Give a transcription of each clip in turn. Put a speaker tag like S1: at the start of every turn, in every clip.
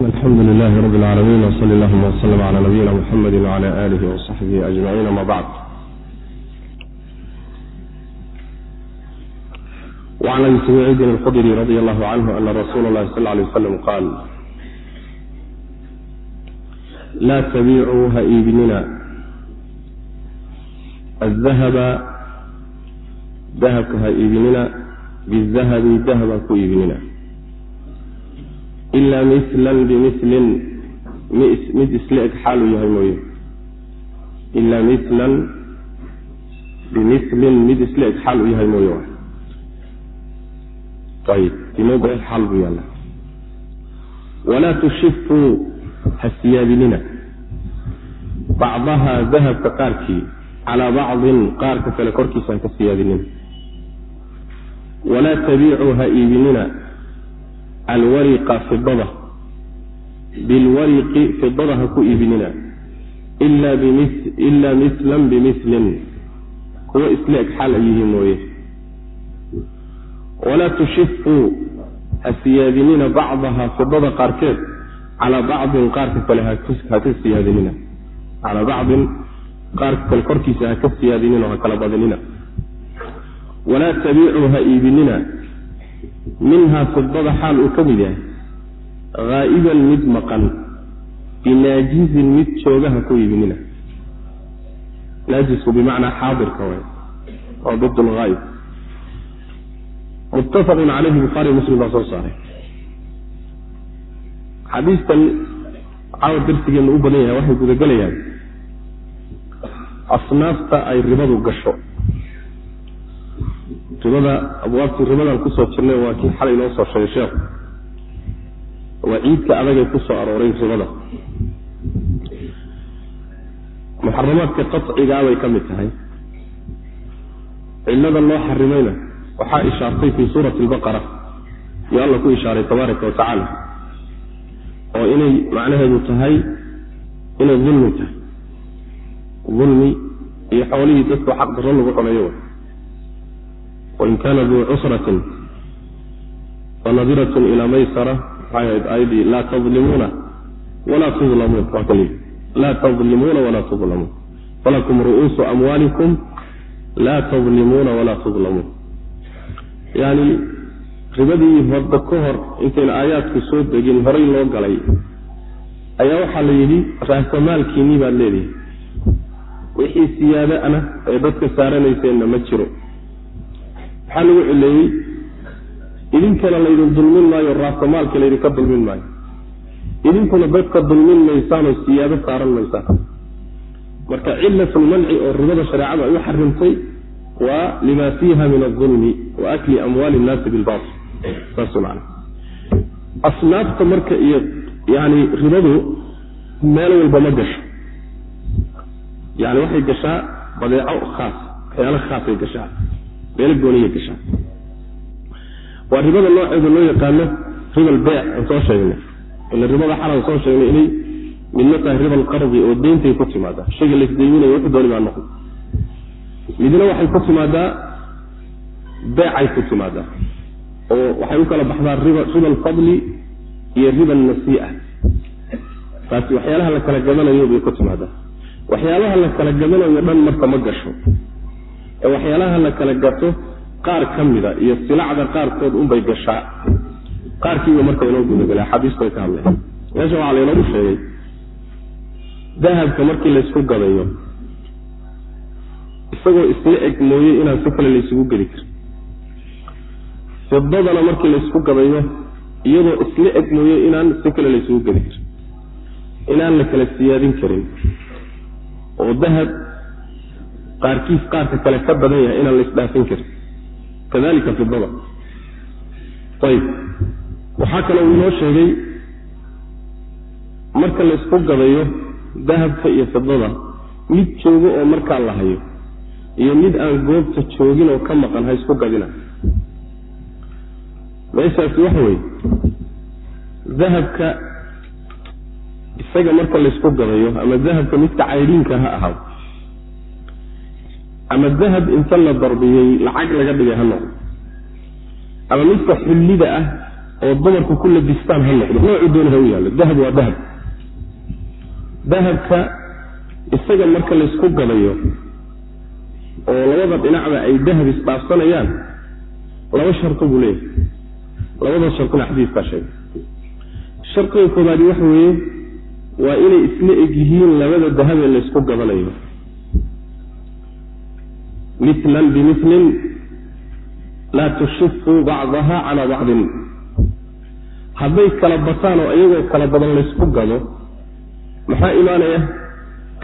S1: alxamdu lilahi rabi lcaalamiin wsali allahuma wslm cala nabiyina muxamedi wcala alihi wasaxbihi ajmaciin ama bacd wacan abi saciidin alxudri radi allahu canhu ana rasuula اlahi sal lay wasalam qaal laa tabiicuu ha iibinina adahaba dahabka ha iibinina bidahabi dahaba ku iibinina ilaa mislan bimilin mid isla eg xaal uu yahay mooye ilaa mislan bimilin mid isla eg xaal uu yahay mooye ayib inoo xaal buu yaalla walaa tushifuu ha siyaadinina bacdaha dahabka qaarkii calaa bacdin qaarka kale korkiisa ha ka siyaadinina walaa tabiicuu ha iibinina alwariqa fidada bilwariqi fidada ha ku iibinina ilaa mislan bimilin kuwo isla eg xaal ay yihiin mooye. Walaa tushifuu ha siyaadinina bacdaha fidada qaarkeed. Calaa bacdin qaarka kale ha ka siyaadinina. Calaa bacdin qaarka kale korkiisa ha ka siyaadinina oo ha kala badinina walaa tabiicuu ha iibinina minhaa fidada xaal uu ka mid yahay haa'iban mid maqan binaajizin mid joogaha ku iibinina naajisku bimacnaa xaadirka waay waa did lhaayib muttafaqun caleyhi bukhaari muslim baa soo saaray. Xadiistan caawa darsigeenu u badan yahay waxay gudagelayaan asnaafta ay ribadu gasho ribada abwaabtii ribadan ku soo jirnay waa kii xalay noo soo sheegay sheekhu waa ciidka adagay ku soo arooray ribada. Muxaramaadka qacigaabay ka mid tahay. Cilada loo xarimayna waxaa ishaartay fii suurati albaqara iyo alla ku ishaaray tabaaraka wa tacaala. Oo inay macnaheedu tahay inay dulmi tahay. Dulmi iyo xoolihii dadka xaq darro lagu cunayo wain kaana duu cusratin fanadiratun ilaa maysara maxay ahayd aayadii laa tadlimuuna walaa lii laa tadlimuuna walaa tudlamuun falakum ru'uusu amwaalikum laa tadlimuuna walaa tudlamuun yacni ribadii horda ka hor intayna aayaadku soo degin horay loo galay ayaa waxaa la yidhi raasamaalkiinnii baad leedihi wixii siyaado ana ee dadka saaranayseenna ma jiro maxaa lagu cileeyey idinkana laydin dulmin maayo raasamaalka laydinka dulmin maayo. Idinkuna dadka dulmin maysaanoo siyaado saaran maysaan. Marka cilatulmanci oo ribada shareecadu ay u xarimtay waa lima fiiha min adulmi wa akli amwaali innaasi bilbail saas man asnaafta marka iyo yani ribadu meel walba ma gasho. Yani waxay gashaa badeeco khaas waxyaalo khaasay gashaa meelo gooniya gashaa waa ribada nooceeda loo yaqaano ribal beyc aan soo sheegnay. Ila ribada xalan soo sheegnay inay midna tahay ribal qardi oo deyntay ku timaadaa shayga laisdeyminayo wuxuu dooni baa noqon midna waxay ku timaadaa beecay ku timaadaa oo waxay u kala baxdaa riba alfadli iyo riba alnasii'a taasi waxyaalaha la kala gadanayo bay ku timaadaa waxyaalaha la kala gadanayo dhan marka ma gasho ee waxyaalaha la kala gato qaar ka mida iyo silacda qaarkood unbay gashaa. Qaarkiiba marka inoo gudagala axaadiistu ay ka hadleen. Meesha waxaa laynoogu sheegay dahabka markii laysku gadayo isagoo isla eg mooye inaan si kale laysugu gedi karin. Fidadana markii laysku gadayo iyadoo isla eg mooye inaan si kale laysugu gedi karin. Inaan la kala siyaadin karin. Oo dahab qaarkiis qaarka kale ka badan yahay inaan la isdhaafin karin. Kadalika fidada ayib waxaa kale uu inoo sheegay marka laysku gadayo dahabka iyo fidada mid joogo oo markaa la hayo iyo mid aan goobta joogin oo ka maqan ha isku gadina. Meeshaasi waxa weeye dahabka isaga marka laysku gadayo ama dahabka midka caydhiinka ha ahaado ama dahab inta la darbiyey lacag laga dhigay ha noqdo. Ama midka xullida ah oo dumarku ku labistaan ha noqdo noocu dooni ha u yaallo. Dahab waa dahab. Dahabka isaga marka laysku gadayo oo labada dhinacba ay dahab isdhaafsanayaan laba sharto buu leeyahay. Labada shartona xadiiskaa sheegay. Shardiga koobaadi waxa weeye waa inay isla eg yihiin labada dahabee laysku gadanayo milan bimilin laa tushifu bacdaha calaa bacdin. Hadday kala bataan oo iyagoo kala badan laysku gado maxaa imaanaya?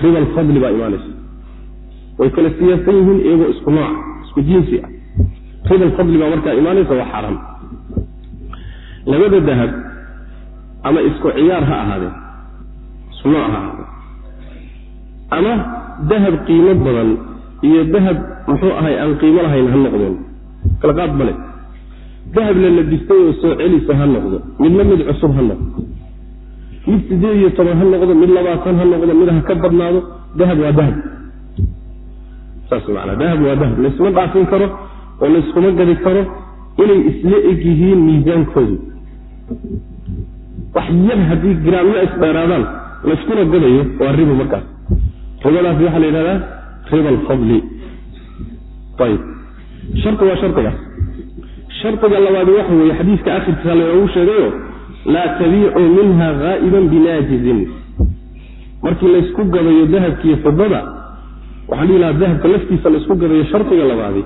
S1: Riba alfadli baa imaanaysa. Way kala siyaasan yihiin iyagoo isku nooc isku jinsi ah. Riba alfadli baa markaa imaanaysa waa xaaraam labada dahab ama isku ciyaar ha ahaadeen isku nooc ha ahaadeen ama dahab qiimo badan iyo dahab muxuu ahay aan qiimo lahayn ha noqdeen. Kala qaad male dahab la labistay oo soo celisa ha noqdo. Midna mid cusub ha noqdo. Mid sideed iyo toban ha noqdo mid labaatan ha noqdo mid ha ka badnaado dahab waa dahab. Saas maanaa dahab waa dahab. Laysma dhaafin karo oo layskuma gadi karo inay isla eg yihiin miisaankoodu. Wax yar haddii giraamyo isdheeraadaan layskuna gadayo waa ribo markaas. Ribadaas waxaa la yidhahdaa riba alfadli shardi waa shardigaas shardiga labaadi waxa weeye xadiiska akhirkiisa laynoogu sheegayo laa tabiicuu minha haa'iban binaajizin markii laysku gadayo dahabkiiyo fidada waxaan dhihi lahaa dahabka laftiisa laysku gadayo shardiga labaadi.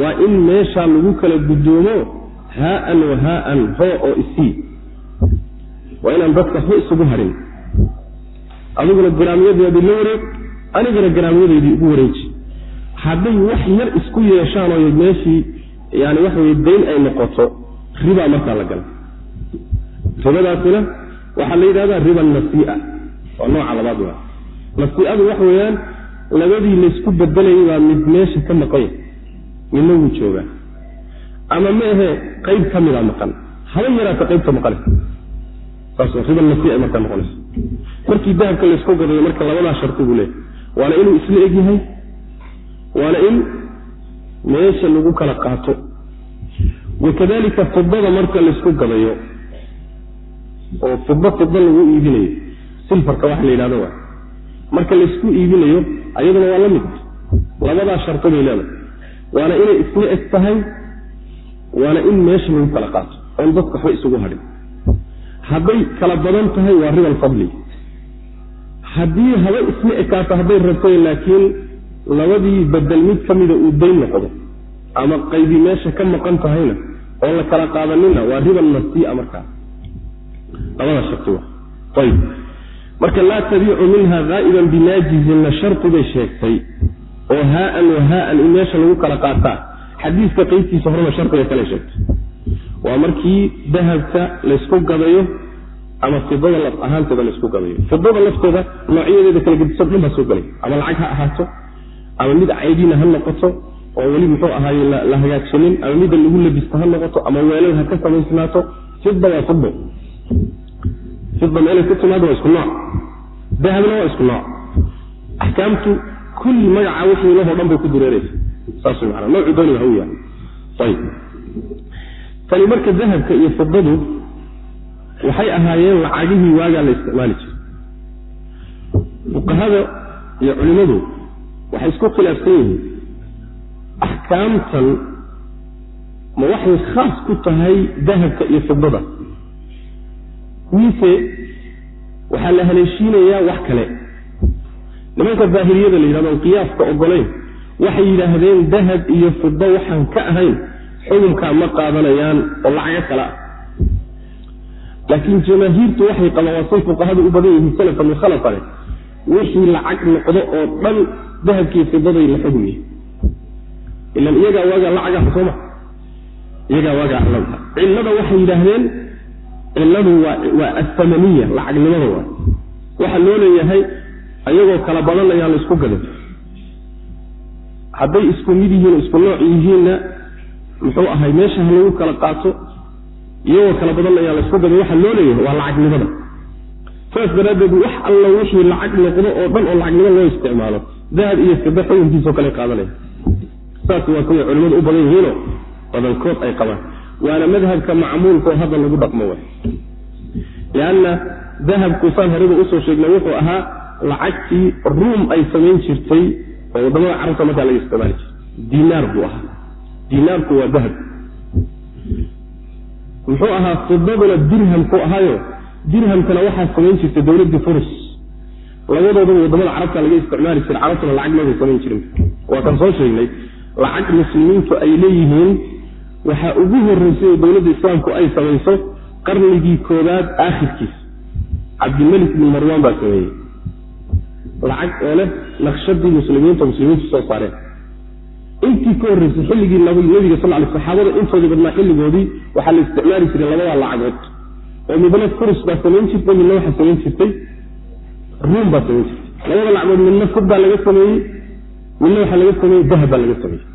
S1: Waa in meeshaa lagu kala guddoomo haaan wa haaan hoo oo isii waa inaan dadka waxba isugu harin. Adiguna garaamyadeedii la wareeg anigana garaamyadeedii ugu wareeji hadday wax yar isku yeeshaan oo meeshii yani waxa weye dayn ay noqoto ribaa markaa la gala. Ribadaasina waxaa la yidhahdaa riba nasiia. Waa nooca labaad waa nasiiadu waxa weeyaan labadii laysku bedelayay baa mid meesha ka maqanya midna wuu joogaa. Ama maahe qayb ka mida maqan. Haba yaraata qaybta maqane saas riba nasiia markaa noqonaysa markii dahabka laysku gadayo marka labadaa sharti buu leeyahy waana inuu isla eg yahay waana in meesha lagu kala qaato. Wakadalika fidada marka laysku gadayo oo fido fido lagu iibinayo silfarka waxa la yidhahdo waa marka laysku iibinayo ayaduna waa la mid labadaa sharto bay leedahay. Waana inay isla eg tahay waana in meesha lagu kala qaato oon dadka waxba isugu hadhin hadday kala badan tahay waa riba alfadli. Haddii haba isla ekaato hadday rabtay laakiin labadii bedel mid ka mida uu dayn noqdo ama qaybi meesha ka maqan tahayna oon la kala qaadanina waa riba nasiia markaa labada sharti wa ayib marka laa tabiicu minha haa'iban binaajizinna sharti bay sheegtay oo haaan wa haaan in meesha lagu kala qaataa. Xadiiska qaybtiisa horena shardiga kale sheegtay. Waa markii dahabka laysku gadayo ama fidada laf ahaanteeda laysku gadayo fidada lafteeda noocyadeeda kala gediso dhan baa soo gelay ama lacag ha ahaato ama mid caydina ha noqoto oo weli muxuu ahaaye la hagaajinin ama midda lagu labisto ha noqoto ama weelal ha ka samaysnaato fida waa fido fida meelay ku timaado waa isku nooc. Dahabna waa isku nooc. Axkaamtu kulli magaca wixii lahoo dhan bay ku dureeraysa. Saas maana noocu dooniga ha u yahay. Ayib. Tani marka dahabka iyo fidadu waxay ahaayeen lacagihii waagaa la isticmaali jiray. Fuqahada iyo culimmadu waxay isku khilaafsan yihiin. Axkaamtan ma waxay khaas ku tahay dahabka iyo fidada mise waxaa la haleeshiinayaa wax kale. Nimanka daahiriyada la yidhahdo qiyaaska ogolayn waxay yidhaahdeen dahab iyo fido waxaan ka ahayn xukunkaa ma qaadanayaan oo lacago kale ah. Laakiin jamaahiirtu waxay qabaan waa say fuqahadu u badan yihiin salafka min khalafane wixii lacag noqdo oo dhan dahabkiiyo fidaday la xugmiye ilan iyagaa waagaa lacagaha sooma iyagaa waagaa allada cillada waxay yidhaahdeen cilladu waa waa athamaniya lacagnimada waa waxaa loo leeyahay ayagoo kala badanayaan la isku gadan hadday isku mid yihiin isku nooc yihiinna muxuu ahay meesha ha lagu kala qaato iyagoo kala badanayaan la isku gadan waxaa loo leeyahay waa lacagnimada saas daraaddeed wax alla wixii lacag noqdo oo dhan oo lacagnimo loo isticmaalo dahab iyo fida xukunkiisao kale qaadanaya saas waa kuway culimmadu u badan yihiinoo badankood ay qabaan. Waana madhabka macmuulka oo hadda lagu dhaqmo way. Lianna dahabku saan horeba u soo sheegnay wuxuu ahaa lacagtii ruum ay samayn jirtay oo waddamada carabta markaa laga isticmaali jiray. Dinaar buu ahaa. Dinaarku waa dahab. Muxuu ahaa fidaduna dirhamku ahaayo. Dirhamkana waxaa samayn jirtay dowladdii furus labadoodaba waddamada carabta laga isticmaali jiray carabtuna lacag mabay samayn jirin waa kan soo sheegnay lacag muslimiintu ay leeyihiin waxaa ugu horreysay oo dowladda islaamku ay samayso qarnigii koobaad aakhirkiisa cabdilmelik bin marwan baa sameeyey. Lacag oo leh naqshadii muslimiinta muslimiintu soo saareen intii ka horreysay xilligii nabiga sal ly saxaabada intoodii badnaa xilligoodii waxaa la isticmaali jiray labadaa lacagood. Oo midna furus baa samayn jirtay midna waxaa samayn jirtay ruum baa samayn jirtay labada lacagood midna fud baa laga sameeyey midna waxaa laga sameeyey dahab baa laga sameeyey.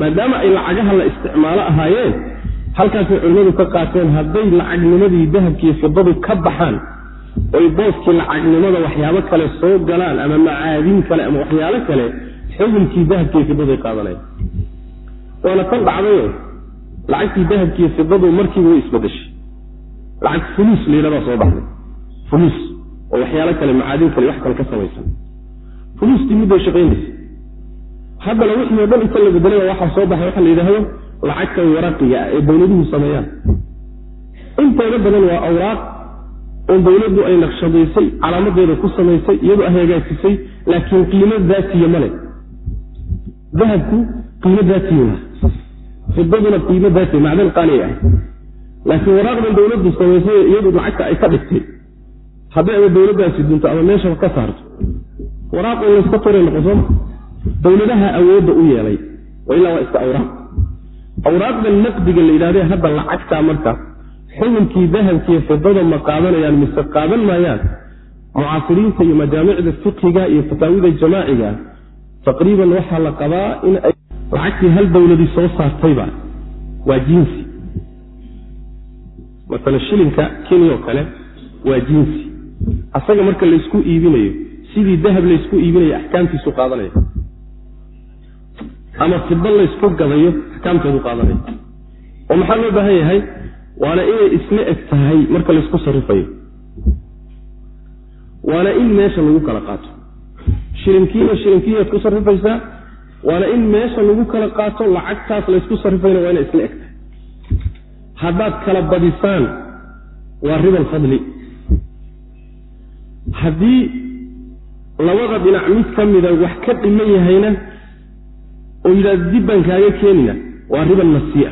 S1: Maadaama ay lacagaha la isticmaalo ahaayeen halkaasay culimmadu ka qaateen hadday lacagnimadii dahabkiiyo fidadu ka baxaan oy booskii lacagnimada waxyaabo kale soo galaan ama macaadin kale ama waxyaalo kale xukunkii dahabkiiyo fidaday qaadanaya waana tan dhacdayo lacagtii dahabkiiyo fidadu markiiba way isbedeshay lacag fuluus layidhahdaa soo baxday. Fuluus oo waxyaalo kale macaadin kale wax kale ka samaysan. Fuluustii midday shaqaynaysa. Haddana wixii o dhan inta la bedelay waxaa soo baxay waxa la yidhaahdo lacagta waraqiga ah ee dowladuhu sameeyaan. Inteeda badan waa awraaq oo dowladdu ay naqshadaysay calaamadeeda ku samaysay iyadoo hagaajisay laakiin qiimo daatiya male dahabku qiimo daatiya fidaduna qiimo daatiya macdan qaaliy ah laakiin waraaqdan dowladdu samaysay iyadu lacagta ay ka dhigtay hadday ama dowladdaasi dunto ama meeshaba ka saarto waraaqoo layska turay noqon sooma dowladaha awoodda u yeelay ilaa waa iska awraaq awraaqda naqdiga la yidhahdee hadda lacagtaa marka xukunkii dahabkiiyo fidada ma qaadanayaan mise qaadan maayaan mucaasiriinta iyo majaamicda fiqiga iyo fataawida jamaaciga taqriiban waxaa la qabaa in ay lacagtii hal dowladii soo saartayba waa jinsi. Maala shilinka kenya oo kale waa jinsi asaga marka laysku iibinayo sidii dahab laysku iibinayo axkaamtiisu qaadanaya. Ama fido laysku gadayo axkaamteedu qaadanaya. Oo maxaa loo baahan yahay? Waana inay isla eg tahay marka laysku sarifayo waana in meesha lagu kala qaato. Shilinkiina shilinkiinaad ku sarifaysaa waana in meesha lagu kala qaato lacagtaas laysku sarifayna waa inay isla eg tahay. Haddaad kala badisaan waa ribal fadli haddii labada dhinac mid ka mida wax ka dhiman yahayna oo yidhahda dib baan kaaga keenina waa ribal nasiia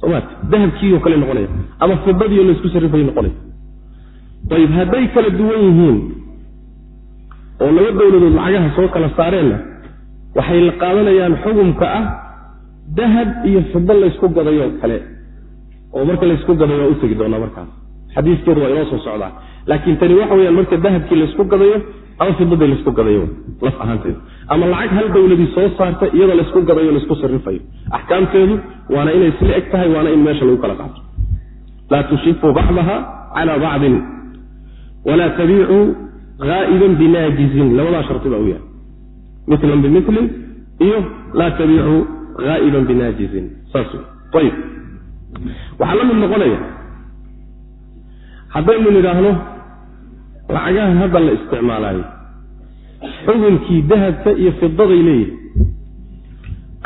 S1: somat dahabkiioo kale noqonaya ama fidadiio laysku sarifay noqonaya. Ayib hadday kala duwan yihiin oo laba dowladood lacagaha soo kala saareenna waxay la qaadanayaan xukumka ah dahab iyo fido laysku gadayo kale. Oo marka laysku gadayo waa u tegi doonaa markaas xadiiskeedu waa inoo soo socdaa. Laakiin tani waxa weyaan marka dahabkii laysku gadayo ama fidadii laysku gadayo laf ahaanteedu. Ama lacag hal dowladii soo saarta iyadoo laysku gadayo laysku sarifayo axkaamteedu waana inay isla eg tahay waana in meesha lagu kala qaato. Laa tushifu bacdaha cala bacdin. Walaa tabiicuu haa'iban binaajizin labadaa sharti baa u yahay milan bimilin iyo laa tabiicuu haa'iban binaajizin saas ayib waxaa la noqonaya haddaynu nidhaahno lacagaha hadda la isticmaalaayo. Xukunkii dahabka iyo fidaday leeyihi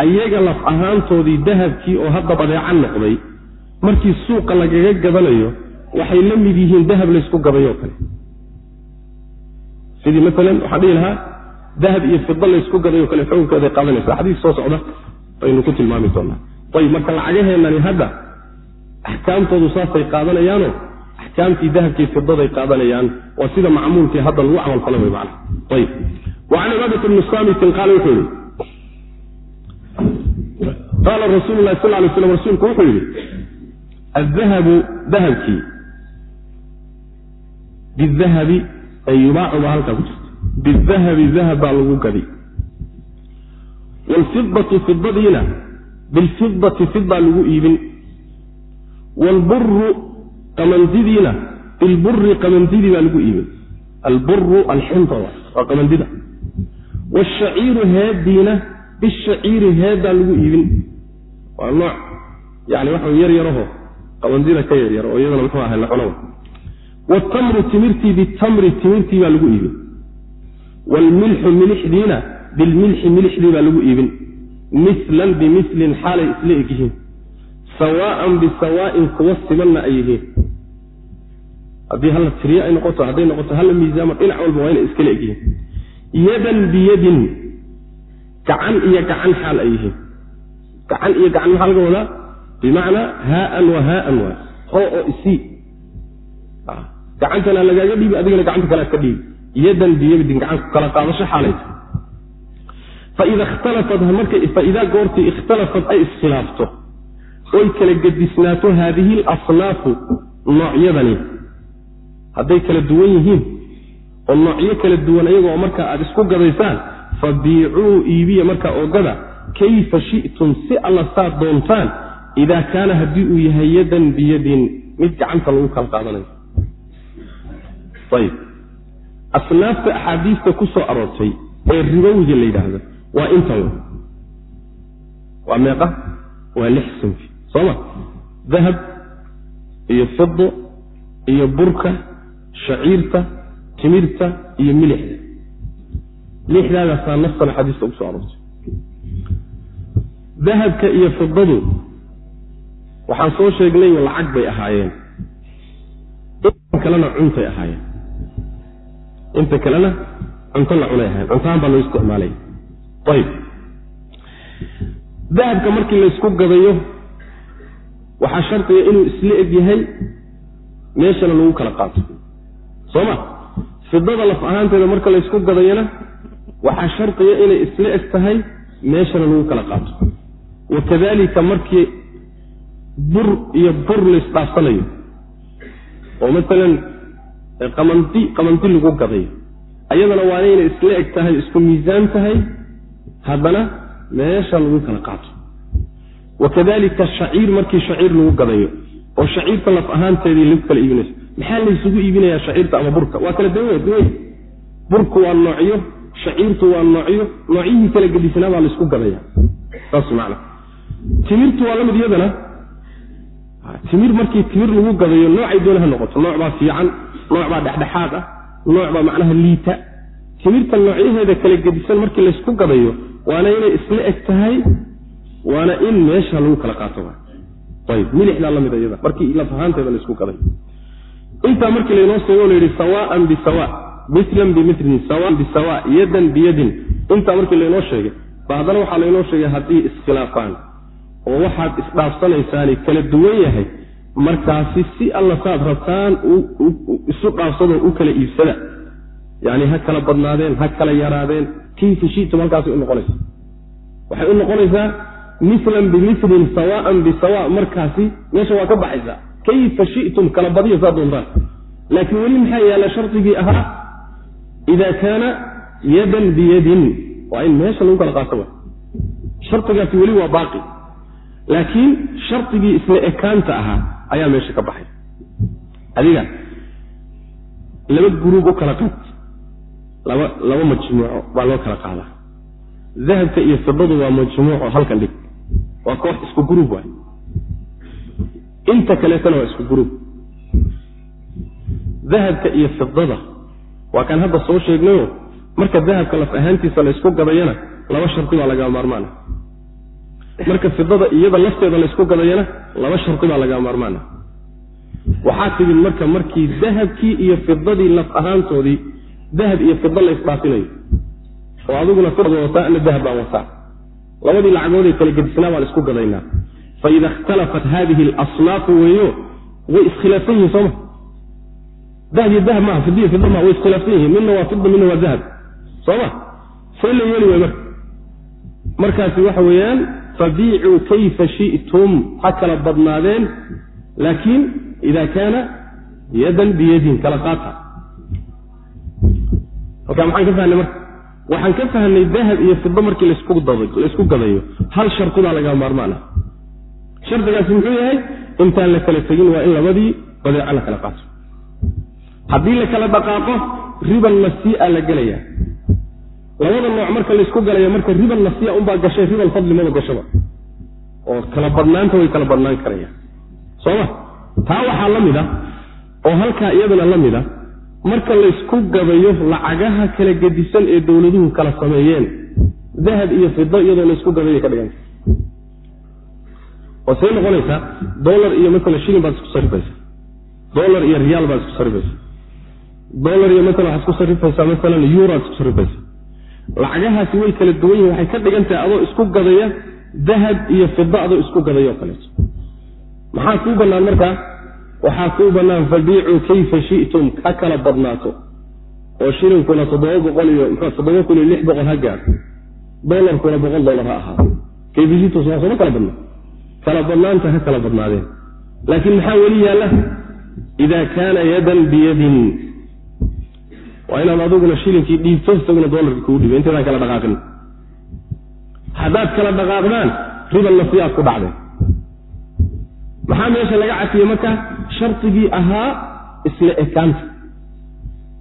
S1: ayaga laf ahaantoodii dahabkii oo hadda badeeca noqday markii suuqa lagaga gadanayo waxay la mid yihiin dahab laysku gadayo kale. Sidii maalan waxaan dhihi lahaa dahab iyo fida laysku gadayo kale xukunkeeday qaadanaysa xadiis soo socda baynu ku tilmaami doonaa. Ayib marka lacagaheennani hadda axkaamtoodu saasay qaadanayaano axkaamtii dahabkii fidaday qaadanayaan waa sida macmuulkii hadda lagu camalfalay wy man ayib. Wacan cibaadati bni saamitin qaala wuxuu yihi qaala rasuulu lahi sal lay slam rasuulku wuxuu yidhi adahabu dahabkii bidahabi ay yubaacu baa halkaa ku jirta bidahabi dahab baa lagu gadi. Waalfidatu fidadiina bilfidati fidbaa lagu iibin. Waalburu qamandidiina bilburi qamandidii baa lagu iibin. Alburu alxinta waa qamandida. Waashaciiru heediina bishaciiri heedaa lagu iibin. Waa nooc yani waxa yar yaraho qabandida ka yaryar oo iyadana muxuu ahay la cuno wtamru timirtii bitamri timirtii baa lagu iibin. Wlmilxu milixdiina bilmilxi milixdii baa lagu iibin. Milan bimilin xaalay isla egyihiin sawaan bisawaain kuwa simanna ay yihiin. Haddii hala tiriye ay noqoto hadday noqoto hala miisaamo dhinac walba waa inay iskala egyihiin. Yadan biyadin gacan iyo gacan xaal ay yihiin. Gacan iyo gacan maxaa laga wadaa bimacnaa haaan wa haaan waay hoo oo isii gacantana lagaaga dhiibi adigana gacanta kale ad ka dhiibi. Yadan biyadin gacan kala qaadasho xaalaysa faida ikhtalafat faidaa goortii ikhtalafat ay iskhilaafto oy kala gedisnaato haadihi alasnaafu noocyadani. Hadday kala duwan yihiin oo noocyo kala duwan iyagoo markaa aad isku gadaysaan fabiicuu iibiya markaa oogada kayfa shi'tum si alla saad doontaan idaa kaana haddii uu yahay yadan biyadin mid gacanta lagu kala qaadanayo. Ayib. Asnaafta axaadiista ku soo aroortay ee ribowiga la yidhaahdo waa intan waa meeqa? Waa lix sinfi sooma dahab iyo fido iyo burka shaciirta timirta iyo milixda. Lixdaadaasaa nafsan axaadiista ugu soo aroortay. Dahabka iyo fidadu waxaan soo sheegnay lacag bay ahaayeen. Inta kalena cuntay ahaayeen. Inta kalena cunto la cunay ahaayeen. Cuntahaan baa loo isticmaalaya ayib. Dahabka markii laysku gadayo waxaa shardiga inuu isla eg yahay meeshana lagu kala qaato. Soo ma fidada laf ahaanteeda marka laysku gadayona waxaa shardiga inay isla eg tahay meeshana lagu kala qaato. Wa kadalika markii bur iyo bur laysdhaafsanayo oo masalan qamandi qamandi lagu gadayo ayadana waa inay isla eg tahay isku miisaan tahay haddana meesha lagu kala qaato wa kadalika shaciir markii shaciir lagu gadayo oo shaciirta laf ahaanteedii lagu kala iibinayso maxaa laysugu iibinayaa shaciirta ama burka? Waa kala duway burku waa noocyo shaciirtu waa noocyo noocyihii kala gedisnaa baa laysku gadaya saas macna. Timirtu waa la mid iyadana timir markii timir lagu gadayo noocay doona ha noqoto. Nooc baa fiican nooc baa dhexdhexaad ah nooc baa macnaha liita. Timirta noocyaheeda kala gedisan markii laysku gadayo waana inay isla eg tahay waana in meesha lagu kala qaato ayb milixdaa la mid iyada markii laf ahaanteeda gaday intaa markii laynoo sheego la yidhi sawaan bisawa milan bimilin sawaan bisawa yadan biyadin intaa markii laynoo sheegay ba haddana waxaa laynoo sheegay haddii iskhilaafaan oo waxaad isdhaafsanaysaani kala duwan yahay markaasi si alla saad rabtaan isu dhaafsadoo u kala iibsada. Yani ha kala badnaadeen ha kala yaraadeen. Kayfa shitum halkaasay u noqonaysa. Waxay u noqonaysaa milan bimilin sawaan bisawa markaasi meesha waa ka baxaysaa kayfa shitum? Kala badiya saa doontaan. Laakiin weli maxaa yaalla shardigii ahaa ida kaana yadan biyadin. Waa in meesha lagu kala qaato shardigaasi weli waa baaqi. Laakiin shardigii isla ekaanta ahaa ayaa meesha ka baxay. Adiga laba guruub u kala qaad. Laba laba majmuuco baa loo kala qaadaa. Dahabka iyo fidadu waa majmuuco halkan dhig waa koox isku guruub waay. Inta kaleetana waa isku guruub dahabka iyo fidada waa kaan hadda soo sheegnayo marka dahabka laf ahaantiisa laysku gadayana laba shardi baa lagaa maarmaana marka fidada iyada lafteeda laysku gadayana laba shardi baa lagaa maarmaana waxaa timid marka markii dahabkii iyo fidadii laf ahaantoodii dahab iyo fida laysdhaafinayo oo adiguna fidada wataa ana dahab baan wataa labadii lacagoodee kala gedisnaa baan isku gadaynaa. Faida ikhtalafat hadihi alasnaafu weeyo way iskhilaafsan yihiin sooma dahab iyo dahab maaha fidiyo fida maaha way iskhilaafsan yihiin. Midna waa fida midna waa dahab. Sooma see la yeeli way marka. Markaasi waxa weeyaan fabiicuu kayfa shi'tum ha kala badnaadeen laakiin ida kaana yadan biyadin kala qaata. Halkaa maxaan ka fahnay marka waxaan ka fahnay dahab iyo fido markii laysku gadayo. Hal shardidaa laga maarmaana. Shardigaasi muxuu yahay intaan la kala tegin waa in labadii badeeco la kala qaato. Haddii la kala dhaqaaqo riban nasiia la gelaya labada nooc marka laysku galaya marka riban nasiya unbaa gashay ribal fadli maba gashaba. Oo kala badhnaanta way kala badhnaan karayaan. Sooma taa waxaa la mid a oo halkaa iyadana la mid a marka laysku gabayo lacagaha kala gedisan ee dowladuhu kala sameeyeen dahab iyo fido iyadoo laysku gabayo ka dhiganta oo say noqonaysaa dolar iyo maala shilin baad isku sarifaysa. Dolar iyo riyaal baad isku sarifaysa. Dolar iyo maala waxaad isku sarifaysaa maalan yuroad isku sarifaysa. Lacagahaasi way kala duwan yihiin waxay ka dhigan tahay adoo isku gadaya dahab iyo fida adoo isku gadayoo kaleeto maxaa kuu bannaan markaa waxaa kuu bannaan fabiicuu kayfa shi'tum? Ha kala badnaato. Oo shilinkuna toddoba boqol iyo mxu toddoba kun iyo lix boqol ha gaadho dolarkuna boqol dolar ha ahaado. Kayfa shi'tum? Soo sooma kala badnaa. Kala badnaanta ha kala badnaadeen. Laakiin maxaa weli yaalla? Ida kaana yadan biyadin. Waa inaad adiguna shilinkii dhiibto isaguna dolarkii kuu dhiibo intaydaan kala dhaqaaqin. Haddaad kala dhaqaaqdaan riba nasiyaad ku dhacdeen maxaa meesha laga cafiyey marka shardigii ahaa isla ekaanta.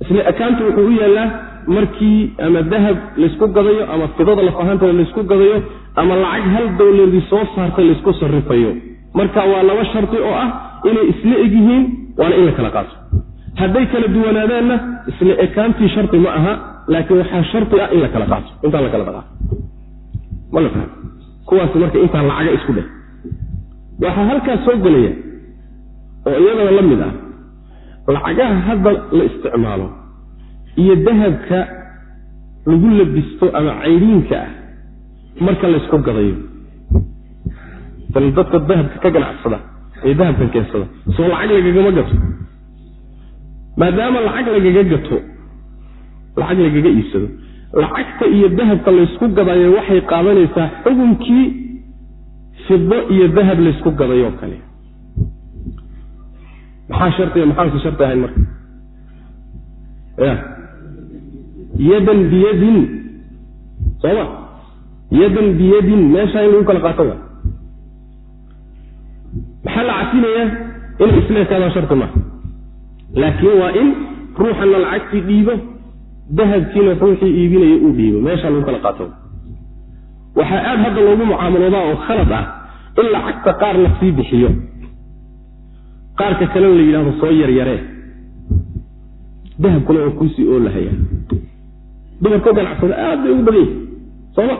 S1: Isla ekaanta wuxuu u yaallaa markii ama dahab laysku gadayo ama fidada laf ahaanteeda laysku gadayo ama lacag hal dowladii soo saartay laysku sarifayo marka waa laba shardi oo ah inay isla eg yihiin waana in la kala qaato. Hadday kala duwanaadaanna isla ekaantii shardi ma aha laakiin waxaa shardi ah in la kala qaato. Intaan la kala dhaqaato ma la faham kuwaasi marka intaan lacaga isku dheh waxaa halkaas soo gelaya oo iyadana la mid ah lacagaha hadda la isticmaalo iyo dahabka lagu labisto ama cayriinka ah marka laysku gadayo. Dadka dahabka ka ganacsada ee dahabkan keensada soo lacag lagagama gato. Maadaama lacag lagaga gato lacag lagaga iibsado lacagta iyo dahabka laysku gadayo waxay qaadanaysaa xukunkii fido iyo dahab laysku gadayoo kale maxaa shardiga maxaanse shardi ahayn marka? Ya. Yadan biyadin. Sooma yadan biyadin. Meeshaa in lagu kala qaato wa? Maxaa la casinayaa inay isleekaadaan shardi maaha laakiin waa in ruuxana lacagtii dhiibo dahabkiina ruuxii iibinaya uu dhiibo. Meeshaa lagu kala qaato waxaa aada hadda loogu mucaamaloodaa oo khalad ah in lacagta qaar la sii bixiyo qaarka kalena la yidhahdo soo yaryaree dahabkuna waa kuusii oolahaya dumarkao ganacsada aad bay ugu badan yihiin sooma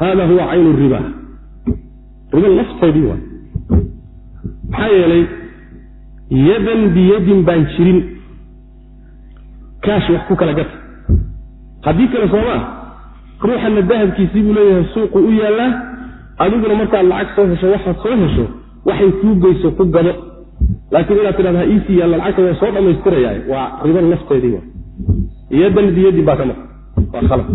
S1: hada huwa caynu riba. Riba lafteedii waa. Maxaa yeelay yadan biyadin baan jirin. Kaash wax ku kala gata. Haddii kale soomaa ruuxana dahabkiisii buu leeyahay suuqu u yaallaa. Adiguna markaad lacag soo hesho waxaad soo hesho waxay kuu geyso ku gado laakiin inaad tidhahda ha iisii yaalla lacagta waa soo dhammaystirayaa waa ribo lafteedii wa. Yadan biyadin baa ka maqan. Waa khalad.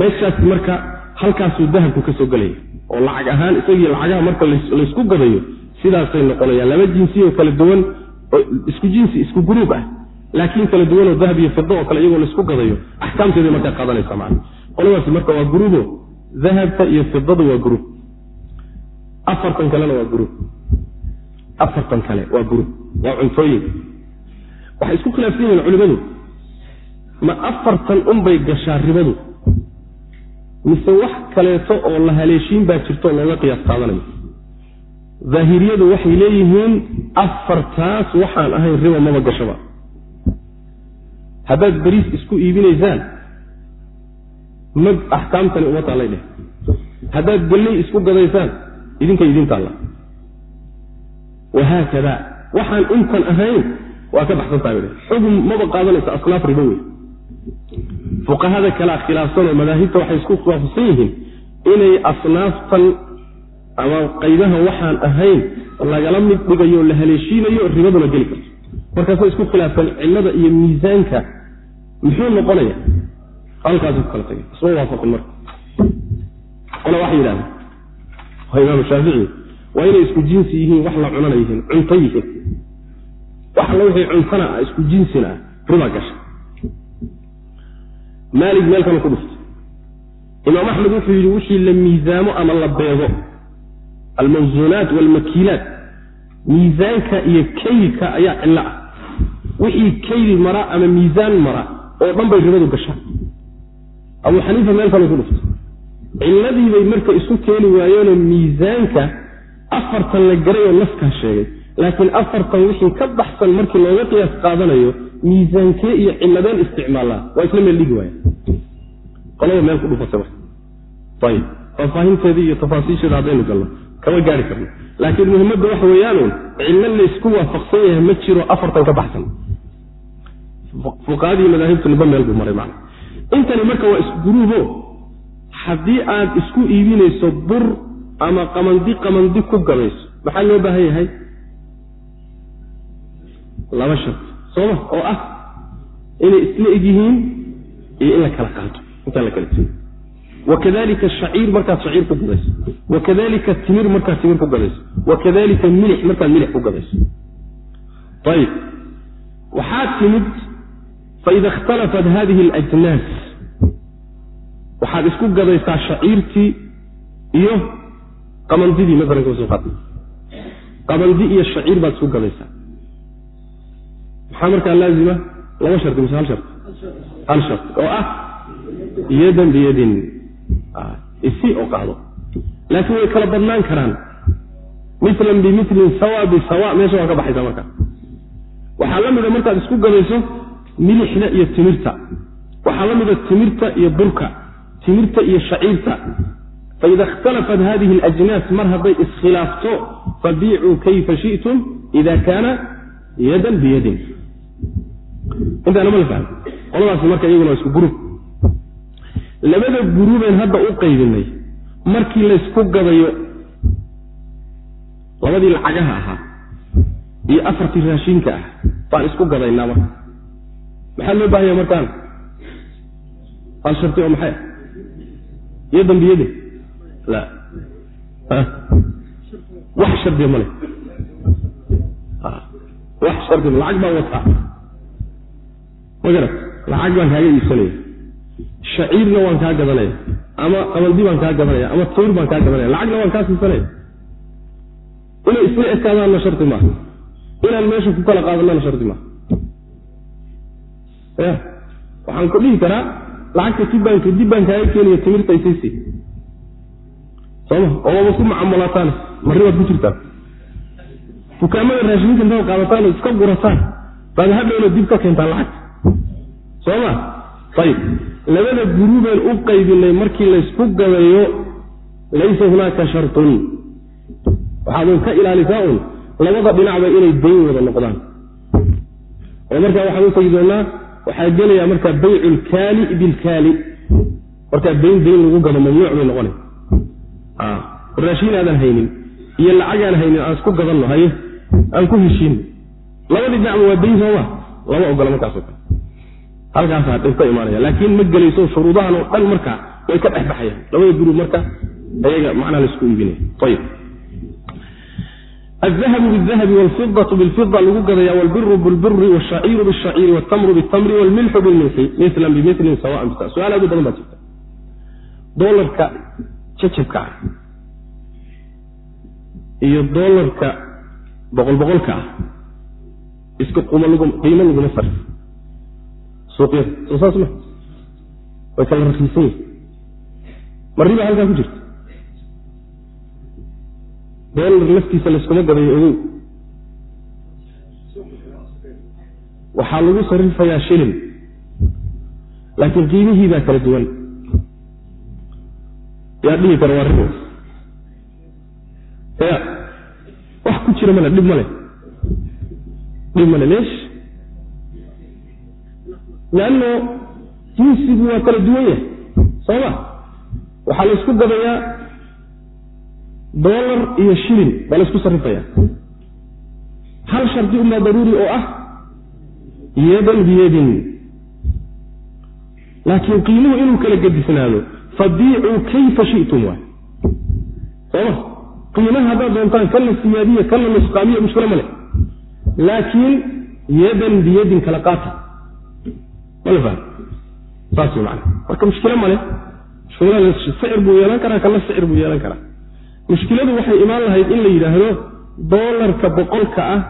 S1: Meeshaas marka halkaasuu dahabku ka soo gelaya oo lacag ahaan isagii lacagaha marka laysku gadayo sidaasay noqonayaan. Laba jinsi oo kala duwan oo isku jinsi isku guruub ah. Laakiin kala duwanoo dahab iyo fido oo kale iyagoo laysku gadayo axkaamteeday markaa qaadanaysa macana qoladaasi marka waa guruubo dahabka iyo fidada waa guruub afartan kalena waa guruub afartan kale waa guruub waa cuntooyin. Waxay isku khilaafsan yihiin culimadu. Ma afartan unbay gashaa ribadu. Mise wax kaleeto oo la haleeshiin baa jirto oo looga qiyaas qaadanayo daahiriyadu waxay leeyihiin afartaas waxaan ahayn riba maba gashaba. Haddaad beriis isku iibinaysaan mag axkaamtani uma taallay dheh. Haddaad galley isku gadaysaan idinkay idin taalla wahaakada waxaan intan ahayn waa ka baxsan tahay dheh xugum maba qaadanaysa asnaaf ribo wey fuqahada kalea khilaafsanoo madaahibta waxay isku waafaqsan yihiin inay asnaaftan ama qaybaha waxaan ahayn lagala mid dhigayo la haleeshiinayo ribaduna geli karto markaasay isku khilaafeen cillada iyo miisaanka muxuu noqonaya halkaasu ku kala tagay isma waafaqin marka qole waxay yidhahdeen waa imaam waa inay isku jinsi yihiin wax la cunana yihiin. Cunto yihiin wax alla wixii cuntana ah isku jinsina ah ribaa gasha. Maalig meel kale ku dhuftay imaam axmed wuxuu yidhi wixii la miisaamo ama la beego almawsuunaat walmakiilaat miisaanka iyo kaylka ayaa cillo ah. Wixii kayl mara ama miisaan mara oo dhan bay ribadu gashaa abu xaniifa meel kale ku dhuftay ciladiibay marka isu keeni waayeenoo miisaanka afartan la garayoo naskaa sheegay. Laakiin afartan wixii ka baxsan markii looga qiyaas qaadanayo miisaankee iyo ciladeen isticmaalaa. Waa isla meel dhigi waaya. Qolada meel ku dhufasa ayib faahfaahinteedii iyo tafaasiisheeda haddaynu galno kama gaari karno. Laakiin muhimmadda waxa weeyaanuun cillo laysku waafaqsan yahay ma jiro afartan ka baxsan. Fuqahadii madaahibtu niba meel buu maray macna. Intani marka waa isguruubo. Haddii aad isku iibinayso bur ama qamandi qamandi ku gabayso. Maxaa loo baahan yahay? Laba shart. Sooma oo ah inay isla eg yihiin iyo in la kala qaato. Intaan la kala tegin wakadalika shaciir markaad shaciir ku gadayso wakadalika timir markaad timir ku gadayso wakadalika milix markaad milix ku gadayso ayib waxaa timid faida ikhtalafat hadihi alajnaas. Waxaad isku gadaysaa shaciirtii iyo qamandidii maalan ka soo qaata qamandi iyo shaciir baad isku gadaysaa maxaa markaa laazima laba shardi mise hal shart? Hal shart. Oo ah yadan biyadin. Isi oo qaado laakiin way kala badnaan karaan. Milan bimilin sawa bisawa meesha waa ka baxaysa marka. Waxaa la mida markaad isku gadayso milixda iyo timirta. Waxaa la mida timirta iyo burka timirta iyo shaciirta faida ikhtalafat hadihi alajnaas mar hadday iskhilaafto fabiicuu kayfa shi'tum ida kaana yadan biyadin intaana ma la fahmo qoladaasi marka iyaguna isku gurub labada gurubeen hadda u qaybinay markii laysku gadayo labadii lacagaha ahaa iyo afartii raashinka ah baan isku gadaynaa marka maxaa loo baahanya markaan hal sharti oo maxay iyo dambiyade wax shardiya male wax shardi lacag baan wataa. Ma garat lacag baan kaaga iibsanaya. Shaciirna waan kaa gadanaya. Ama qabaldi baan kaa gadanaya. Ama tayr baan kaa gadanaya. Lacagna waan kaa siisanaya. Inay isla ekaadaanna shardi maaha inaan meesha ku kala qaadanana shardi maaha ya. Waxaan ku dhihi karaa lacagta tibaanka dib baan kaaga keenaya timirta isisi waba ku mucaamalataan marri baad ku jirtaan dukaamada raashinka intaad qaadataan oo iska gurataan baad hadhowna dib ka keentaan lacagta sooma ayib labada gurubeen u qaybinay markii laysku gadayo laysa hunaaka shartun. Waxaadun ka ilaalisaa un labada dhinacba inay dayn wada noqdaan. Oo markaa waxaan u doonaa waxaa gelayaa markaa baycu lkaali bilkaali markaa dayn dayn lagu gado mamnuuc bay noqona raashiin aadan haynin iyo lacagaan haynin aan isku gadanno haye aan ku heshiin labadii dhinacba waa dayn sooma lama ogola markaasoo kale halkaasaa dhib ka imaanaya laakiin ma gelayso shuruudahan oo dhan markaa way ka dhexbaxayaan labada gurub marka ayaga macnaa laisku iibinaya ayib aلذahabu bالذahabi wاlfidaة bاlfida lagu gadaya wاlbiru bاlbiri wالshaciiru bالshaciiri wاtamru bالtamri wاlmilxu bاlmilxi mila bimilin sawaan bisa su-aal aad u badan baa jirta dolarka jajabka ah iyo dolarka boqol boqolka ah isku qiimo laguma sarif suuqyada soo saas ma way kala rakiisan yihiin ma riba halkaa ku jirta dolar laftiisa layskuma gadayo ogow. Waxaa lagu sarifayaa shilin laakiin qiimihii baa kala duwan yaa dhihi kara waa ribo ya wax ku jira male dhib male. Dhib male leesh. Leanno jinsigu waa kala duwan yahay soo ma? Waxaa laysku gadayaa dolar iyo shilin baa laysku sarifaya. Hal shardi unbaa daruuri oo ah yadan biyadin laakiin qiimuhu inuu kala gedisnaado fabiicuu kayfa shitum waay. Sooma qiimaha haddaad doontaan kana siyaadiya kana nusqaamiya mushkilo ma leh. Laakiin yadan biyadin kala qaata. Mala faham saas macana marka mushkilo ma leh sicir buu yeelan karaa kana sicir buu yeelan karaa. Mushkiladu waxay imaan lahayd in la yidhaahdo doolarka boqolka ah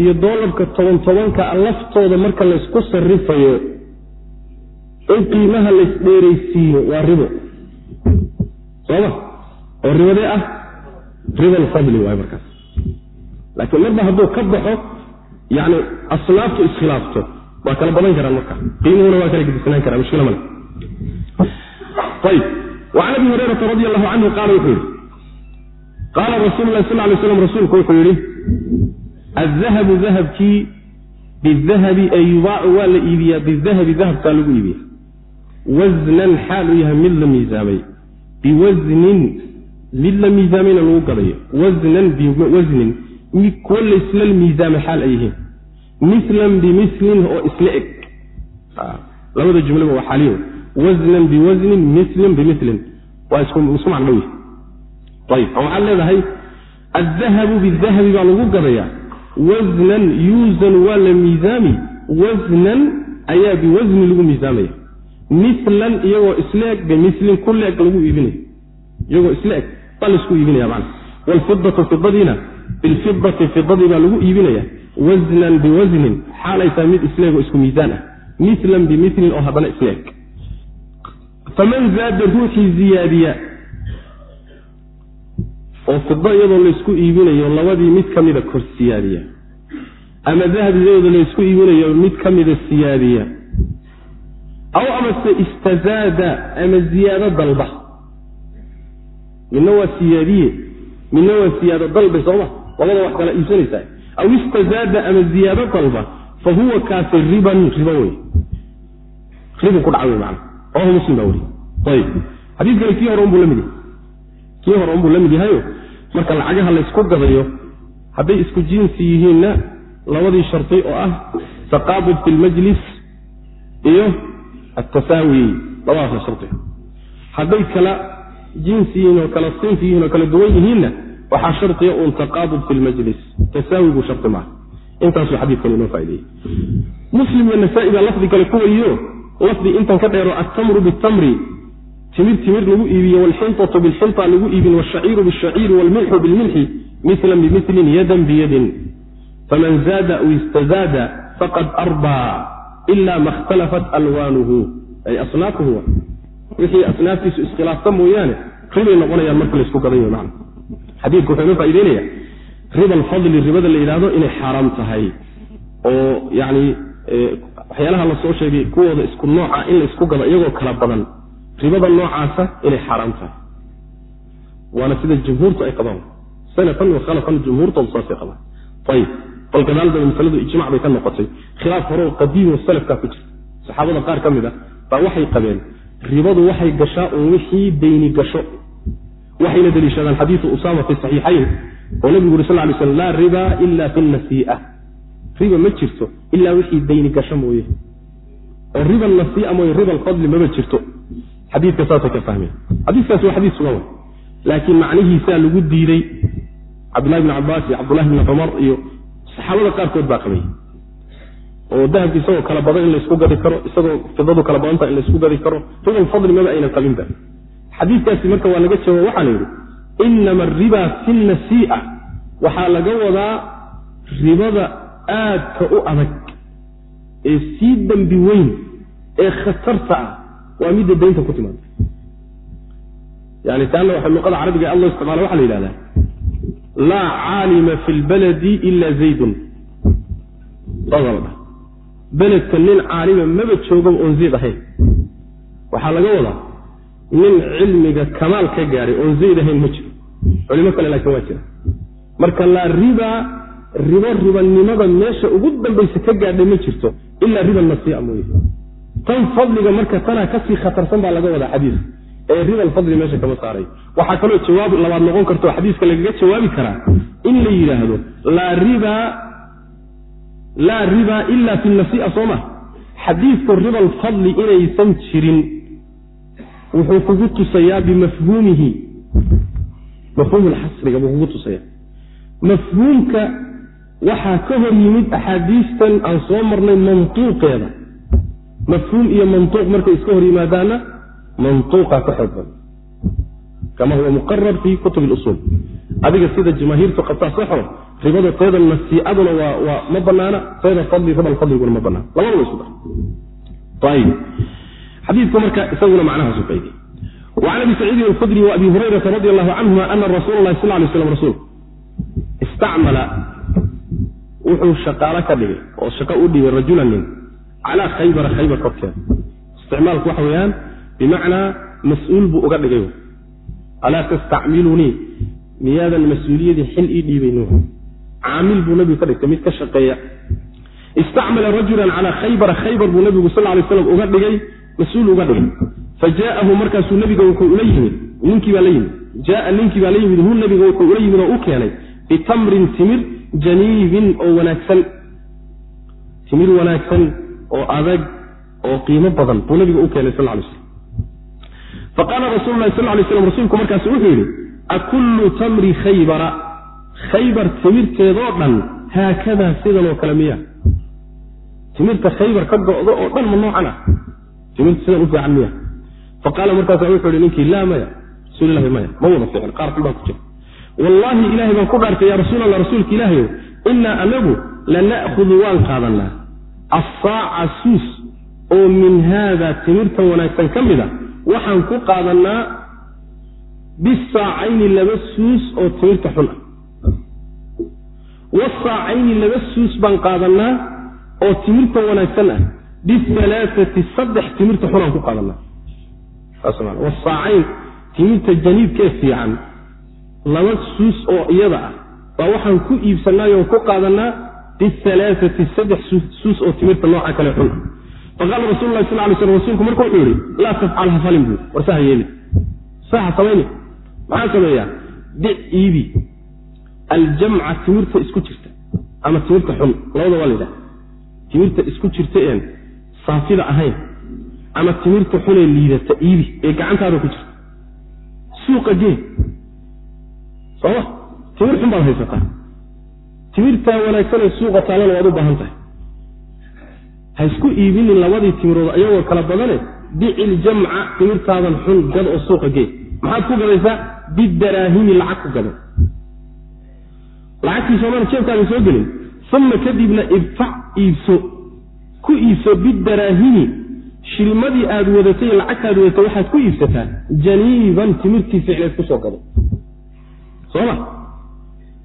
S1: iyo doolarka toban tobanka ah laftooda marka laysku sarifayo in qiimaha laysdheeraysiiyo waa ribo sooma oo ribadee ah riba alfadli waay markaas. Laakiin marba hadduu ka baxo yani asnaaftu iskhilaafto waa kala badan karaan marka. Qiimuhuna waa kala gedisnaan karaa mushkila male ayb wacan abi hurayrata radi allahu canhu qaala wuxuu yihi qaala rasuulu lahi sal lay slam rasuulku wuxuu yidhi adahabu dahabkii bidahabi ay yubaacu waa la iibiyaa bidahabi dahabkaa lagu iibiya wasnan xaal uu yahay mid la miisaamay biwasnin mid la miisaamayna lagu gadayo wasnan biwasnin kuwa laysla miisaamay xaal ay yihiin. Mislan bimislin oo isla eg. Labada jumlaba waa xaaliyo. Wasnan biwasnin mislin. Bimislin waa isku macno dhow ayib waxaad leedahay adahabu bidahabi baa lagu gadayaa wasnan yuusan waa la miisaami. Wasnan ayaa biwasni lagu miisaamaya mislan iyagoo isla eg bimislin kulla eg lagu iibinaya iyagoo isla eg baa la isku iibinaya macna. Waalfidatu fidadiina bilfidati fidadii baa lagu iibinaya. Wasnan biwasnin xaalay tahay mid isla eg oo isku miisaan ah. Mislan bimilin oo haddana isla eg faman zaada ruuxii ziyaadiya oo fido iyadoo laysku iibinayo labadii mid ka mida kor siyaadiya ama dahab iyadoo laysku iibinayo mid ka mida siyaadiya aw amase istazaada ama ziyaado dalba midna waa siyaadiye midna waa siyaado dalbe sooma labada wax kala iibsanaysaa aw istazaada ama ziyaado dalba fa huwa kaasi riban ribo wey ribun ku dhaca wey maana rawahu muslim baa weriye ayib xadiiskani kii hore unbuu la yahay kii hore unbuu la yahayo marka lacagaha laysku gadayo hadday isku jinsi yihiinna labadii shardi oo ah taqaabud fi lmajlis iyo atasaawi lama akri shardiga hadday kala jinsi yihiin oo kala sinfi yihiin oo kala duwan yihiinna waxaa shardiya uun taqaabud fi lmajlis tasaawiguu shardi maaha. Intaasuu xadiidkan inoo faaideyey muslim iyo nasaa-i baa lafdi kale ku wariyo lafdi intan ka dheero attamru bitamri timir timir lagu iibiyo waalxintatu bilxinta lagu iibin wshaciiru bishaciiri wlmilxu bilmilxi milan bimilin yadan biyadin faman zaada aw istazaada faqad arbaa ila ma اkhtalafat alwaanuhu ay asnaafuhu wixii asnaaftiisu iskhilaafta mooyaane ribay noqonayaan marka laysku gadayo man xadiidku wuxuu inoo faa'ideynaya riba alfadli ribada la yidhahdo inay xaaraam tahay oo yani waxyaalaha la sheegay kuwooda isku nooca in la isku gado iyagoo kala badan ribada noocaasa inay xaaraam tahay waana sida jumhuurtu ay qabaan sanatan wa khalafan jumhuurtoodu saasay qabaan ayib bal gadaaldaba masaladu ijmac bay ka noqotay. Khilaaf horeo qadiimo salafkaa ku jirta saxaabada qaar ka mid a baa waxay qabeen ribadu waxay gashaa uun wixii dayni gasho. Waxayna deliishadaan xadiisu usaama fi saxiixayn oo nabigu uri sal lay slam laa riba ila fi nasii'a riba ma jirto ilaa wixii dayni gasho mooye. Oo riba nasii'a mooye riba alfadli maba jirto. Xadiidka saasay ka fahmeen. Xadiiskaasi waa xadiis sugan. Laakiin macnihiisaa lagu diiday cabdullahi bni cabaas iyo cabdullahi bni cumar iyo saxaabada qaarkood baa qabay. Oo dahabka isagoo kala badan in laysku gadi karo isagoo fidadu kala badanta in laysku gadi karo riba alfadli maba aynan qabinba xadiiskaasi marka waa laga jawaab waxaa la yidhi inama ariba fi nasii'a. Waxaa laga wadaa ribada aadka u adag ee sii dembi weyn ee khatarta ah waa midda daynta ku timaada yani taana waxa luqada carabiga allah isticmaala waxa la yidhahdaa laa caalima fi lbaladi ila zaydun. Beledka nin caalima maba joogaba oon zayd ahayn. Waxaa laga wadaa nin cilmiga kamaal ka gaadhay oon zayd ahayn ma jiro. Culimo kale laakiin waa jira. Marka laa riba ribo ribanimada meesha ugu dambaysa ka gaadhay ma jirto ilaa riba nasiica mooye. Tan fadliga marka tanaa ka sii khatarsan baa laga wadaa xadiiska ee riba alfadli meesha kama saaray. Waxaa kaloo jawaab labaad noqon karto xadiiska lagaga jawaabi karaa in la yidhaahdo laa riba ila fi nasii'a soo ma xadiidku riba alfadli inaysan jirin wuxuu kugu tusayaa bimafhuumihi. Mafhuum lxasriga buu kugu tusaya mafhuumka waxaa ka hor yimid axaadiistan aan soo marnay mantuuqeeda. Mafhuum iyo mantuuq markay iska hor yimaadaana mantuuqa ka xoog badan kama huwa muqarar fi kutub lusuul adiga sida jamaahiirtu qabtaa saxo ribada teeda nasiicaduna waa ma banaana teeda fadli ribal fadliguna ma banaana labadaba isu dar ayib xadiidku marka isaguna macnahaasu qaydiyey wacan abi saciidin alkhudri wa abi hurayrata radi allahu canhuma ana rasuula lahi sal lay slam rasuul istacmala. Wuxuu shaqaalo ka dhigay oo shaqo u dhigay rajulan nin khaybara khaybar korkeeda. Isticmaalku waxa weeyaan bimacnaa mas'uul buu uga dhigay alaa tastacmilunii miyaadan mas'uuliyadii xil ii dhiibaynu caamil buu nabigu ka dhigtay mid ka shaqeeya istacmala rajulan calaa khaybara khaybar buu nabigu sal lay slam uga dhigay mas'uul uga dhigay fa markaasuu nabiga wuxuu ula yimid ninkii baa la yimid jaaa ninkii baa la yimid hu nabiga wuxuu ula yimid oo u keenay bitamrin timir janiibin oo wanaagsan timir wanaagsan oo adag oo qiimo badan buu nabiga u keenay sal lay slam faqaala rasuulu lahi sal lay slam rasuulku markaas wuxuu yidhi akullu tamri khaybara? Khaybar timirteedoo dhan haakadaa sidan oo kale miya. Timirta khaybar ka go'do oo dhan ma noocan ah timirta sidan u fiican miya. Faqaala markaasa wuxuu ihi ninkii laa maya rasuulilahi maya. Ma wada fiicin qaar xun ku jira. Wallaahi ilahay baan ku dhaartay yaa rasuul allah rasuulka ilaahayow innaa anagu lana'khudu waan qaadanaa assaaca suus oo min haada timirta wanaagsan ka mid a waxaan ku qaadannaa bisaacayni laba suus oo timirta xun. Ah wasaacayni laba suus baan qaadannaa oo timirta wanaagsan ah. Bialaaati saddex timirta xunaan ku qaadanaa wasaacayn timirta janiibkee fiican laba suus oo iyada ah baa waxaan ku iibsanaayoon ku qaadanaa bialaaati saddex suus oo timirta nooca kale xun. ah faqaala rasul lahi sal lay slam rasuulku marka wuxuu yihi laa tafcal ha falin buu war saha yeeli. Saha samayni. Maxaa sameeyaa? Bic iibi aljamca timirta isku jirta ama timirta xun labada waa la yidhaha timirta isku jirta een saafida ahayn ama timirta xunee liidata iibi ee gacantaada ku jirta. Suuqa gee. Sooma timir xun baad haysataa timirtaa wanaagsanee suuqa taalana waad u baahan tahay ha isku iibinin labadii timirood ayagoo kala badane bicil jamca timirtaadan xun gad oo suuqa gee maxaad ku gadaysaa? Bidaraahimi lacag ku gada lacagtii soomaalia jeebkaada soo gelin. Uma kadibna ibtac iibso. Ku iibso bidaraahimi. Shilmadii aad wadatay lacagtaad wadatay waxaad ku iibsataa janiiban timirtii ficleed ku soo gado soma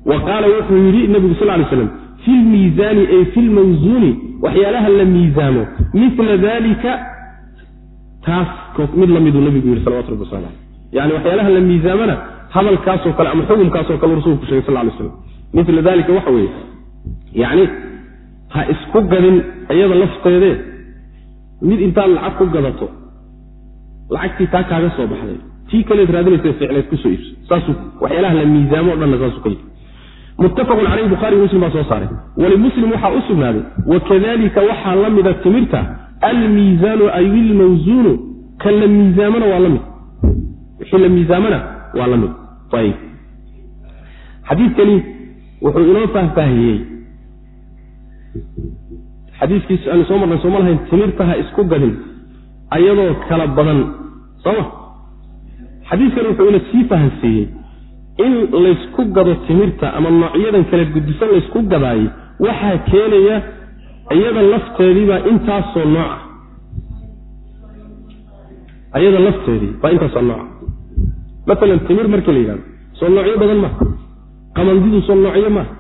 S1: wa qaala wuxuu yidhi nabigu sal lay slam fi lmiisaani ay fi lmawsuuni waxyaalaha la miisaamo. Mila dalika taas mid lamiduu nabigu yidhi salawatu rabbi wasalam yani waxyaalaha la miisaamana hadalkaasoo kale ama xukumkaasoo kale rasuulku shegay sal lay slam mila dalika waxa weeye yani ha isku gadin iyada lafteedee mid intaad lacag ku gadato lacagtii taa kaaga soo baxday. Tii kaleed raadinaysa ficleed ku soo iibso. Saasuu waxyaalaha la miisaamo o dhanna saasuu ka yidhi muttafaqun caleyh bukhari muslim baa soo saaray. Walimuslim waxaa u sugnaaday wakadalika waxaa la mida timirta almiisaanu ay ilmawsuunu kan la miisaamana waa la mid. Wixii la miisaamana waa la mid. Ayib. Xadiidkani wuxuu inoo faahfaahiyey. Xadiiskiis aanu soo marnay sooma lahayn timirta ha isku gadin ayadoo kala badan sooma xadiiskani wuxuu ina sii fahansiiyey in laysku gado timirta ama noocyadan kala gudisan laysku gadaayey waxaa keenaya iyada lafteediibaa intaasoo nooca iyada lafteedii baa intaasoo nooca maalan timir markii la yidhahdo soo noocyo badan maaha qamandidu soo noocyo maaha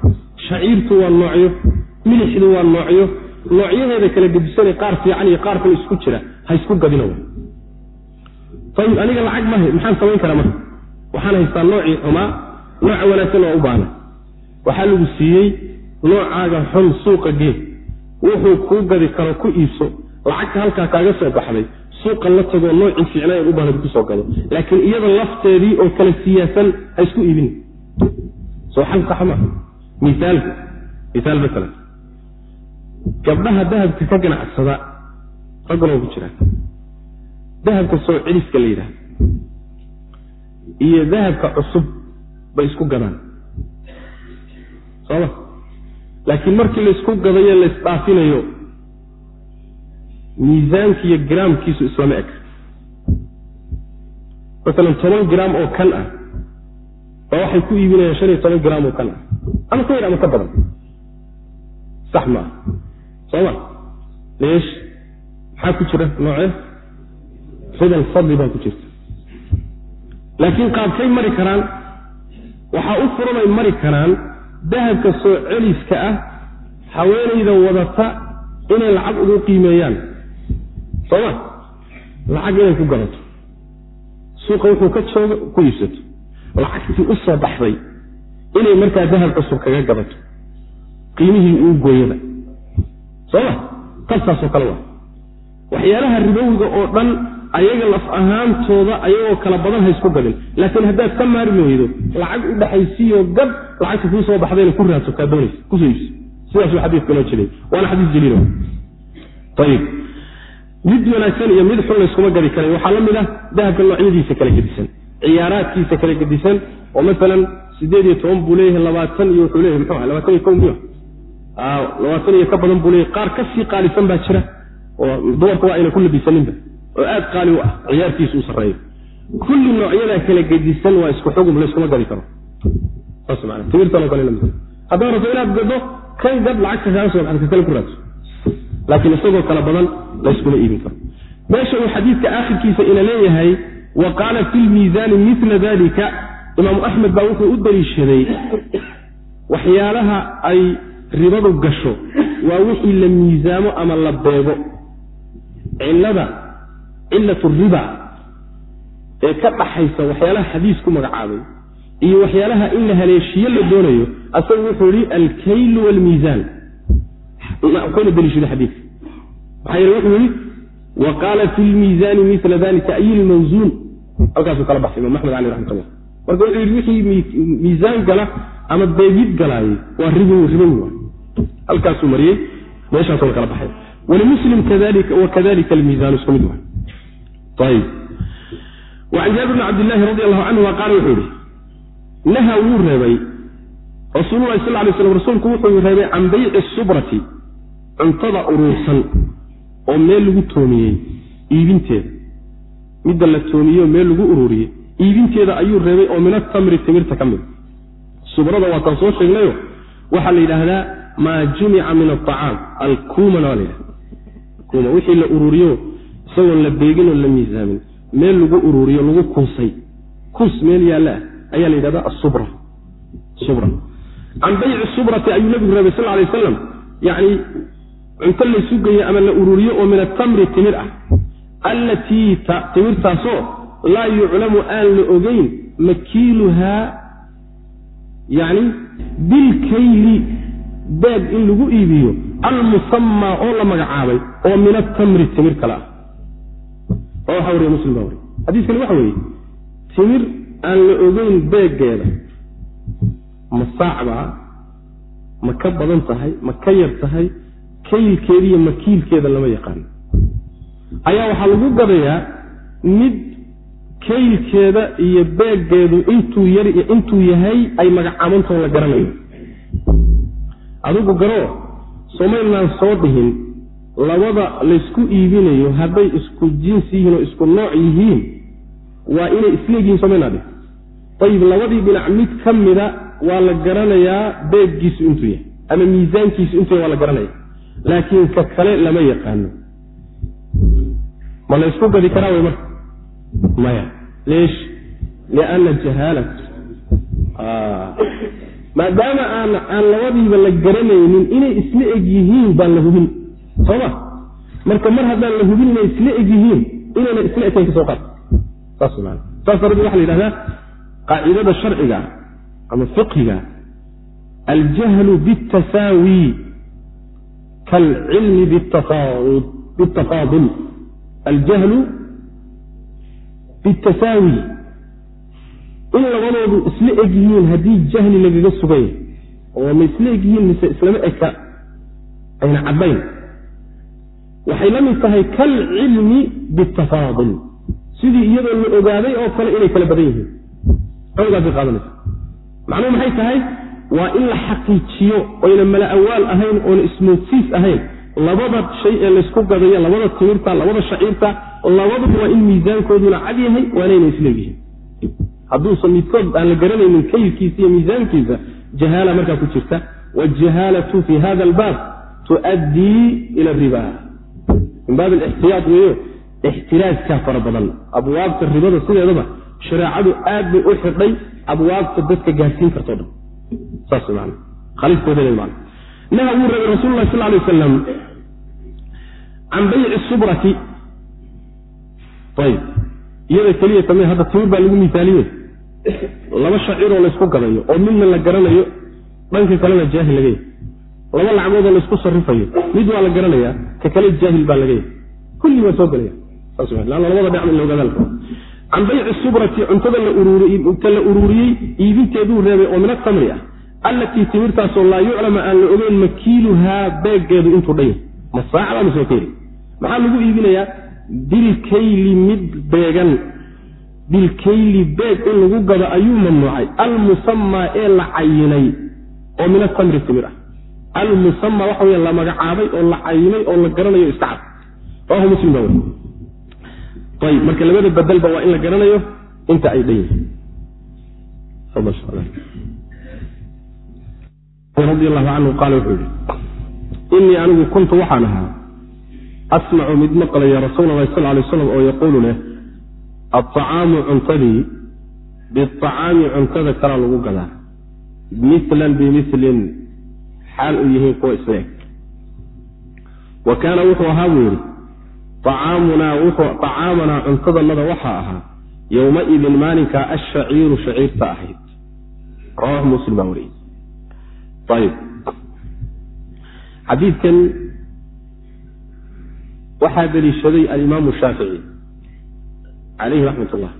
S1: shaciirtu waa noocyo milixdu waa noocyo. Noocyadeeda kala gedisanay qaar fiican iyo qaar kale isku jira ha isku gadina ayib aniga lacag maha maxaan samayn karaa marka waxaan haystaa noocii xumaa nooca wanaagsan waa u baana. Waxaa lagu siiyey noocaaga xun suuqa gee wuxuu kuu gadi karo ku iibso. Lacagta halkaa kaaga soo baxday suuqa la tagoo noocii fiicnaa u baanad ku soo gado laakiin iyada lafteedii oo kala siyaasan ha isku iibin. Soo xal sax maa miaalku miaal masalan gabdhaha dahabka ka ganacsada ragganoo ku jiraan dahabka soo celiska la yidhahda iyo dahabka cusub bay isku gadaan. Sooma laakiin markii laysku gadayo laysdhaafinayo miisaanki iyo giraamkiisu islama eg. Masalan toban giraam oo kan ah baa waxay ku iibinayaan shan iyo toban giraam oo kan ah. Ama ka yar ama ka badan. Sax ma ah sooma leesh maxaa ku jira? Noocee? Ridal fadli baa ku jirta laakiin qaabkay mari karaan. Waxaa u furanay mari karaan dahabka soo celiska ah haweenayda wadata inay lacag ugu qiimeeyaan. Sooma lacag inay ku gadato suuqa wuxuu ka jooga ku iibsato. Lacagtii u soo baxday inay markaa dahab cusub kaga gadato qiimihii uu gooyaba sooma tasaasoo kale waa. Waxyaalaha ribowiga oo dhan ayaga laf ahaantooda ayagoo kala badan ha isku gadin laakiin haddaad ka maarmi weydo lacag u dhaxaysiiyo gad lacagta kuu soo baxdayna ku raadso kaa doonaysa ku soo iibso. Sidaasuu xadiidku inoo jiray. Waana xadiis jaliil ayib mid wanaagsan iyo mid xun layskuma gadi karay waxaa la mid ah dahabka noocyadiisa kala gedisan ciyaaraadkiisa kala gedisan oo maalan sideed iyo toban buu leeyahay labaatan iyo wuxuu leeyahay muxuu aha labaatan iyo ko miya labaatan iyo ka badan buu leeyahay. Qaar ka sii qaalisan baa jira oo dumarka waa ayna ku labisaninba oo aad qaali u ah ciyaartiisu u sarreeyo. Kulli noocyadaa kala gedisan waa isku xugum layskuma gadi karo. Saas rabto inaad gado kan gad lacagta kaaga soo baxda ka kale ku raadso. Laakiin isagoo kala badan layskuma iibin karo. Meesha uu xadiidka aakhirkiisa ina leeyahay wa qaala fi lmiisaani mila dalika imaamu axmed baa wuxuu u daliishaday waxyaalaha ay ribadu gasho waa wixii la miisaamo ama la beego. Cilada cilat riba ee ka dhaxaysa waxyaalaha xadiis ku magacaabay iyo waxyaalaha in la haleeshiyo la doonayo. Asagu wuxuu yihi alkaylu wlmiisaan wuxuuna daliishaday xadiidka maxaa yeele wuxuu yihi wa qaala fi lmiisaani mila dalika ay lmawsuun halkaasuu kala baxsay imam axmed aleh raxmat ullah marka wuxuu yidhi wixii miisaan gala ama beegid galaayey waa ribowi ribowi waa halkaasuu mariyey meeshaasuna kala baxay. Wlimuslim wakadalika almiisaan isku mid wa wacan jaabir bni cabdillahi radi allahu canhuma qaala wuxuu yihi naha wuu reebay. Rasuululahi sal lay slam rasuulku wuxuu reebay can bayci subrati cuntada uruursan oo meel lagu toomiyey iibinteeda. Midda la toomiyey oo meel lagu ururiyey iibinteeda ayuu reebay oo min atamri timirta ka mid. Subrada waataan soo sheegnayo waxaa la yidhaahdaa maa jumica min aacaam alkuumana waa la yidhahda kuma wixii la ururiyo isagoon la beegin oo la miisaamin meel lagu ururiyo lagu kuusay. Kuus meel yaalla ah ayaa la yidhahda asubra subra. Can bayci subrati ayuu nabigu reebay sal lay aslam yacni cunto laysu geeyo ama la ururiyo oo min atamri timir ah. Allatii timirtaasoo laa yuclamu aan la ogeyn makiiluhaa yani bilkayli beeg in lagu iibiyo almusamaa oo la magacaabay oo min atamri timir kale ah oo waxa wariya muslim baa wariy xadiiskani waxa weeye timir aan la ogeyn beeggeeda ma saacbaa ma ka badan tahay ma ka yar tahay kaylkeeda iyo makiilkeeda lama yaqaano. Ayaa waxaa lagu gadayaa mid kaylkeeda iyo beeggeedu intuu yar intuu yahay ay magacaabantoon la garanayo. Adigu garoo somaynaan soo dhihin labada laysku iibinayo hadday isku jinsi yihiin oo isku nooc yihiin waa inay isleegyihin somaynaa dhihin ayib labadii dhinac mid ka mida waa la garanayaa beeggiisu intuu yahay ama miisaankiisu intuu yahay waa la garanaya laakiin ka kale lama yaqaano. Ma laysku gadi karaa way marka? Maya. Leesh lianna jahaalat maadaama aan aan labadiiba la garanaynin inay isla eg yihiin baan la hubin soma marka mar haddaan la hubinna isla egyihiin inayna isla ekayn ka soo qaata saas darade waxa la yidhahdaa qaacidada sharciga ama fiqhiga aljahlu bitasaawi kaalcilmi bitafaadul aljahlu bitasaawi in labadoodu isla eg yihiin haddii jahli lagaga sugay oo ma isla egyihiin mise islama eka ayna caddayn waxay la mid tahay kalcilmi biatafaadul sidii iyadoo la ogaaday oo kale inay kala badan yihiin. Xoogaasay qaadanaysa macnuhu maxay tahay? Waa in la xaqiijiyo oyna mala awaal ahayn oona ismoodsiis ahayn. Labada shay ee laysku gadayo labada timirta labada shaciirta labaduba waa in miisaankooduna cad yahay waanayna isleegyihiin hadduusan midkood aan la garanaynin kaylkiisa iyo miisaankiisa jahaala markaa ku jirta. Wajahaalatu fi hada albaab tuaddii ila riba min baab alixtiyaad weeyo ixtiraajkaa fara badan. Abwaabta ribada sideedaba shareecadu aad bay u xidhay abwaabta dadka gaadsiin kartoo dhan. Saas man khaliiftooda man naha wuu rabay rasul lah sal lay wasalam can bayci subrati. Ayb iyada keliya tame hadda timir baa lagu misaaliye laba shaciroo laysku gadayo oo midna la garanayo dhanka kalena jaahil laga laba lacgoodoo laysku sarifayo mid waa la garanayaa ka kale jaahil baa laga yahy kulli waa soo gelaya. Labada dhinac in ogaadaan can bayci subrati cuntada ta la uruuriyey iibinteeduu reebay oo min atamri ah. Allatii timirtaasoo laa yuclama aan la ogeyn makiiluhaa beeggeedu intuu dhan yahy ma saacda ma soo keeni. Maxaa lagu iibinayaa? Bilkayli mid beegan. Bilkayli beeg in lagu gado ayuu mamnuucay. Almusamaa ee la cayinay oo min atamri timir ah almusama waxa wey la magacaabay oo la cayinay oo la garanayo iska cad rawahu muslim baa weri ayb marka labada bedelba waa in la garanayo inta ay dhan yihiin radi allahu canhu qaala wuxuu yihi inii anigu kuntu waxaan ahaa asmacu mid maqlaya rasuul allahi sal lay slam oo yaquulu leh aacaamu cuntadii biacaami cuntada kalaa lagu gadaa. Milan bimilin xaal u yihiin kuwa isla eg wa kaana wuxuu ahaa buu yidhi acaamunaa cuntadannada waxaa ahaa yowmaidin maalinkaa ashaciiru shaciirta ahayd. Rawahu muslim baa wariyey. Ayb xadiidkan waxaa deliishaday alimaamu shaafici calayhi raxmat ullah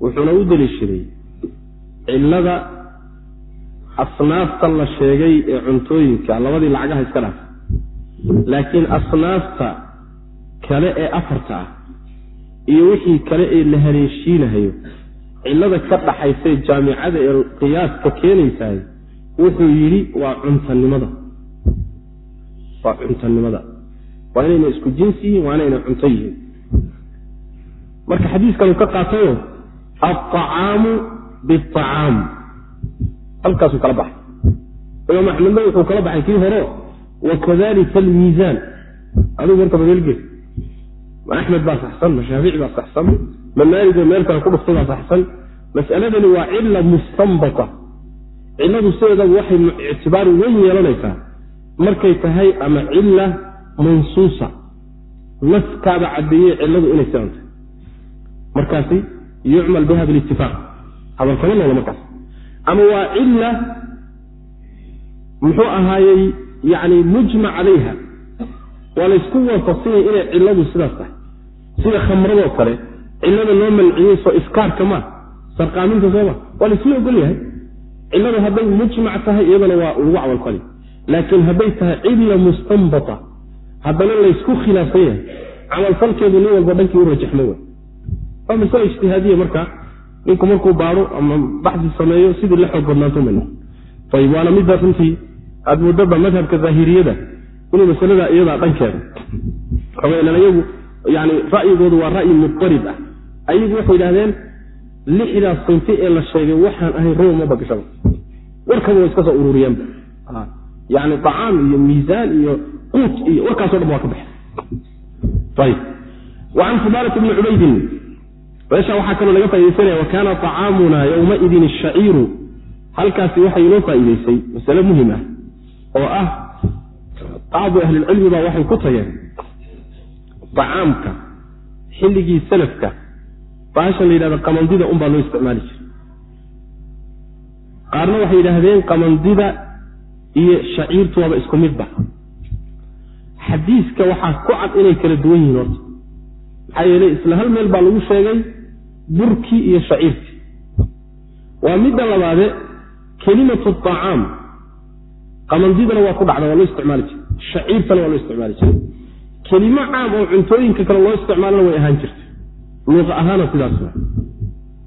S1: wuxuuna u deliishaday cillada asnaafta la sheegay ee cuntooyinka labadii lacagaha iska dhaaf. Laakiin asnaafta kale ee afarta ah iyo wixii kale ee la haleeshiinahayo cillada ka dhaxaysay jaamicada ee qiyaaska keenaysahay wuxuu yidhi waa cuntanimada. Waa cuntanimada. Waa inayna isku jinsi yihiin waa inayna cunto yihiin. Marka xadiiskanuu ka qaatayo aacaamu biacaam halkaasuu kala baxay. Imaam axmedna wuxuu kala baxay kii horo wakadalika almiisaan adigu marka babeelgeed ma axmed baa saxsan ma shaafici baa saxsan ma meel kale ku dhuftay baa saxsan. Mas'aladani waa cila mustanbata. Ciladu sideedaba waxay ictibaari weyn yeelanaysaa. Markay tahay ama cila mansuusa. Naskaaba caddeeyey ciladu inay sidan tahay. Markaasi yucmal biha bilitifaaq hadalkama noola markaas ama waa cila muxuu ahaayey yani mujmac calayha. Waa laysku waafaqsanyay inay ciladu sidaas tahay. Sida khamradoo kale cilada loo manciyey soo iskaarka maa sarqaaminta sooma waa laysla ogol yahay ciladu hadday mujmac tahay iyadana waa lagu camalfali laakiin hadday tahay cila mustanbata haddana laysku khilaafsan yahay. Camalfalkeedu nin walba dhankii u rajaxmo wey waa masale ijtihaadiya marka ninku markuu baado ama baxsi sameeyo sidii la xoog badnaanto ma ayb waana middaas runtii aad moodaba madhabka daahiriyada inuu masalada iyadaa dhankeeda iyagu yani ra'yigoodu waa ra'yi muqtarid ah. Ayagu waxay yidhahdeen lixdaas sinti ee la sheegay waxaan ahayn ruba ma bagashaba warkaba way iska soo ururiyaanba yani acaam iyo miisaan iyo quut iyo warkaaso dhan waa ka baxay. Waan fudaalat bni cubaydin meesha waxaa kaloo laga faa'idaysanaya wa kaana طacaamuna yowmaidin ashaciiru halkaasi waxay inoo faa'iidaysay masale muhiim ah oo ah bacdu ahlilcilmi baa waxay ku tageen acaamka xilligii salafka. Baasha la yidhahda qamandida unbaa loo isticmaali jiray. Qaarna waxay yidhaahdeen qamandida iyo shaciirtu waaba isku midba. Xadiiska waxaa ku cad inay kala duwan yihiin horta. Maxaa yeelay isla hal meel baa lagu sheegay burkii iyo shaciirkii waa midda labaade kelimatu acaam qamandidana waa ku dhacda waa loo isticmaali jiray. Shaciirtana waa loo isticmaali jiray. Kelimo caam oo cuntooyinka kale loo isticmaalana way ahaan jirtay. Luqa ahaana sidaas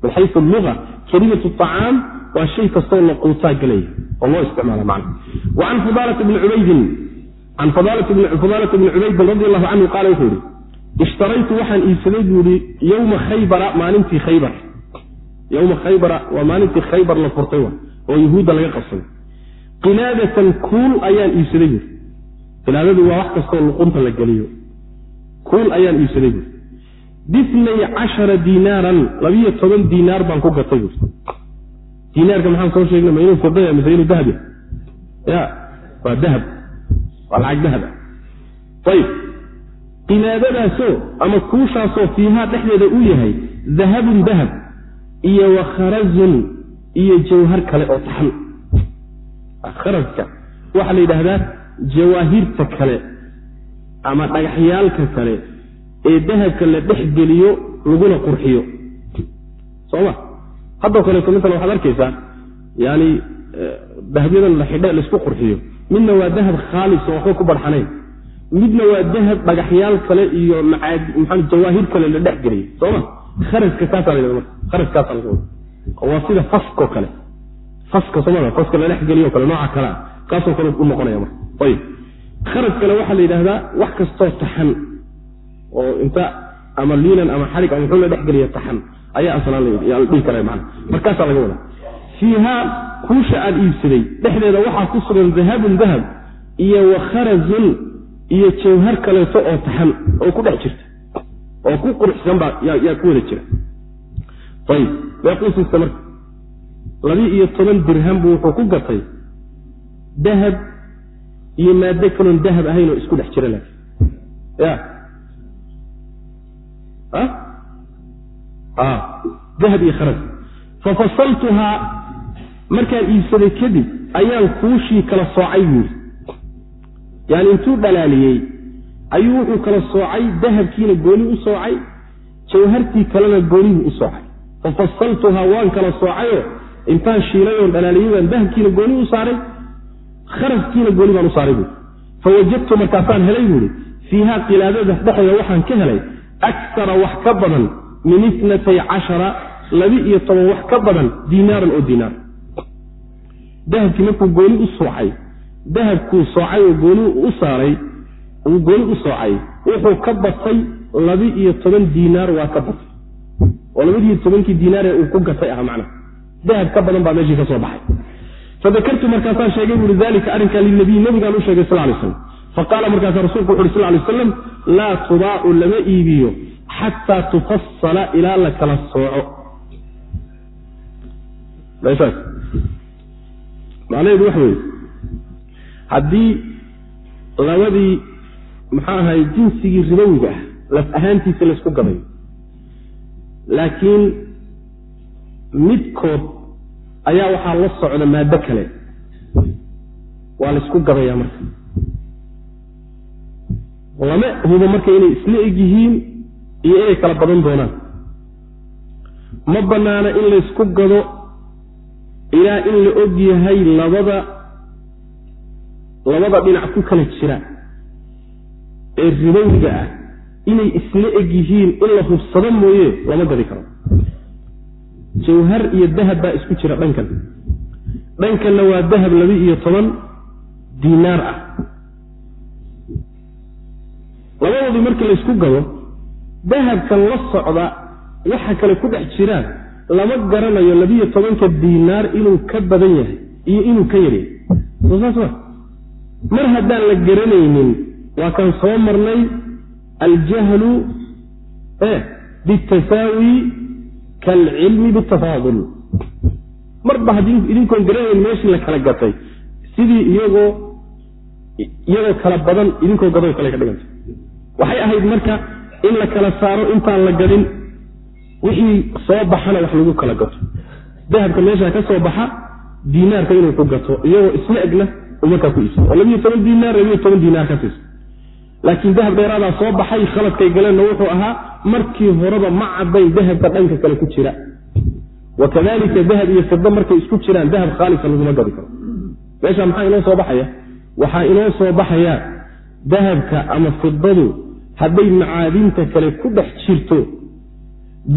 S1: min xayu lua kelimatu acaam waa shay kastoo la quutaa gelaya oo loo isticmaala man can fudaalata bni cubaydin radi allahu canhu qaala wuxuu yihi ishtaraytu waxaan iibsaday buu ihi yowma khaybara maalintii khaybar. Yowma khaybara waa maalintii khaybar la furtay oo yuhuudda laga qabsaday. Qilaadatan kuul ayaan iibsaday buui qilaadadu waa wax kastoo luqunta la geliyo. Kuul ayaan iibsaday buui biitnay cashara diinaaran labiyo toban diinaar baan ku gatay buui diinaarka maxaan soo sheegna ma inuu fidaya mise inuu dahab ya waa dahab. Waa lacag dahab ah. Ayib qimaadadaasoo ama kuushaasoo fiihaa dhexdeeda uu yahay dahabun dahab iyo wa kharazun iyo jawhar kale oo taxan kharaska waxaa la yidhaahdaa jawaahirta kale ama dhagaxyaalka kale ee dahabka la dhex geliyo laguna qurxiyo. Soma haddoo kaleeto maala waxaad arkaysaa yani dahabyadan la xidhe la isku qurxiyo. Midna waa dahab khaalis oo waxba ku barxanayn midna waa dahab dhagaxyaal kale iyo jawaahir kale la dhex geliyo soma kharaska kaasaa la marka kharaskaasa laga wada waa sida fasko kale. Faska la dhex geliyo kale nooca kale ah. Kaasoo kale u noqonaya marka ayib. Kharaskana waxaa la yidhahdaa wax kastoo taxan. Oo inta ama liinan ama xarig ama muxuu la dhexgeliya taxan. Ayaa aslaan la dhihi kara man markaasaa laga wadaa. Fiihaa kuusha aad iibsaday dhexdeeda waxaa ku sugan dahabun dahab iyo wa kharazun iyo jawhar kaleeto oo taxan oo ku dhex jirta oo ku quruxsan baa yaa ku wada jira. Ayib. Meequusiista marka. Labi iyo toban dirham buu wuxuu ku gatay dahab iyo maado kaloon dahab ahayn oo isku dhex jira laakiin ya dahab iyo kharaz fafasaltuhaa markaan iibsaday kadib ayaan kuushii kala soocay buu yaani intuu dhalaaliyey ayuu wuxuu kala soocay dahabkiina gooni u soocay jawhartii kalena goonihii u soocay. Fafasaltuhaa waan kala soocayoo intaan shiilay oon dhalaaliyey baan dahabkiina gooni u saaray kharaskiina gooni baan u saaray buui fawajadtu markaasaan helay buuhi fiiha qilaadada dhexeeda waxaan ka helay akara wax ka badan min itnatay cashara labi-iyo toban wax ka badan diinaaran oo diinaar dahabkii markuu gooni u soocay dahabkuu soocay oo gooni u saaray uu gooni u soocay wuxuu ka batay labi-iyo toban diinaar waa ka batay. Oo labadiiyo tobankii diinaaree uu ku gatay ah macnaha dahab ka badan baa meeshii ka soo baxay. Fadakartu markaasaan sheegay buui dalika arrinkaa linabiy nabigaan u sheegay sal lay slam faqaala markaasa rasulku wuxu uhi sal lay aslam laa tubaacu lama iibiyo xataa tufasala ilaa la kala sooco. Macnaheedu waxa weeye haddii labadii maxaa ahay jinsigii ribowiga ah laf ahaantiisa laysku gadayo laakiin midkood ayaa waxaa la socda maado kale. Waa laysku gadayaa marka. Lama hubo marka inay isla eg yihiin iyo inay kala badan doonaan. Ma bannaana in laysku gado ilaa in la og yahay labada labada dhinac ku kala jira ee ribowiga ah inay isla eg yihiin in la hubsado mooye lama gadi karo. Jawhar iyo dahab baa isku jira dhankan. Dhankanna waa dahab laba iyo toban diinaar ah. Labadoodii markii laysku gado dahabkan la socda waxa kale ku dhex jiraan lama garanayo labiyo tobanka diinaar inuu ka badan yahay iyo inuu ka yaryahay mar haddaan la garanaynin waa kaan soo marnay aljahlu bitasaawi kaalcilmi bitafaadul marba haddii idinkoon garanayn meeshii la kala gatay sidii iyagoo iyagoo kala badan idinkoo gadoo kale ka dhiganta waxay ahayd marka in la kala saaro intaan la gadin wixii soo baxana wax lagu kala gato. Dahabka meeshaa ka soo baxa diinaarka inuu ku gato iyagoo isla egna uu markaa ku iibsa oo labiyo toban diinaar labiyo toban diinaar ka siiso laakiin dahab dheeraadaa soo baxay khaladkay galeenna wuxuu ahaa markii horeba ma caddayn dahabka dhanka kale ku jira. Wa kadalika dahab iyo fida markay isku jiraan dahab khaalisa laguma gadi karo. Meesha maxaa inoo soo baxaya? Waxaa inoo soo baxaya dahabka ama fidadu hadday macaadinta kale ku dhex jirto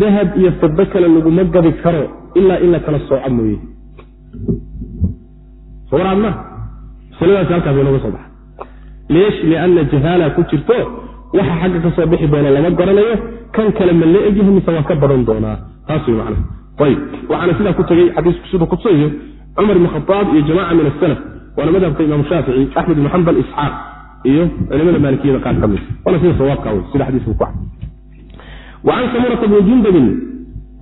S1: dahab iyo fido kale laguma gadi karo ilaa in la kala sooco mooye masaladaas halkaas inooga soo baxa leesh lianna jahaala ku jirto waxa xagga ka soo bixi doona lama garanayo kan kale ma la egyahay mise waa ka badan doonaa taas wey macnaha. Ayib waxaana sidaa ku tegey xadiisku siduu kutusayo cumar ibn khadaab iyo jamaca min asalaf waana madhabka imaam shaafici axmed ibn xambal isxaaq iyo culimada maalikiyada qaar ka mid waana sida sawaabka wey sida xadiiska ku can samurata bni jundabin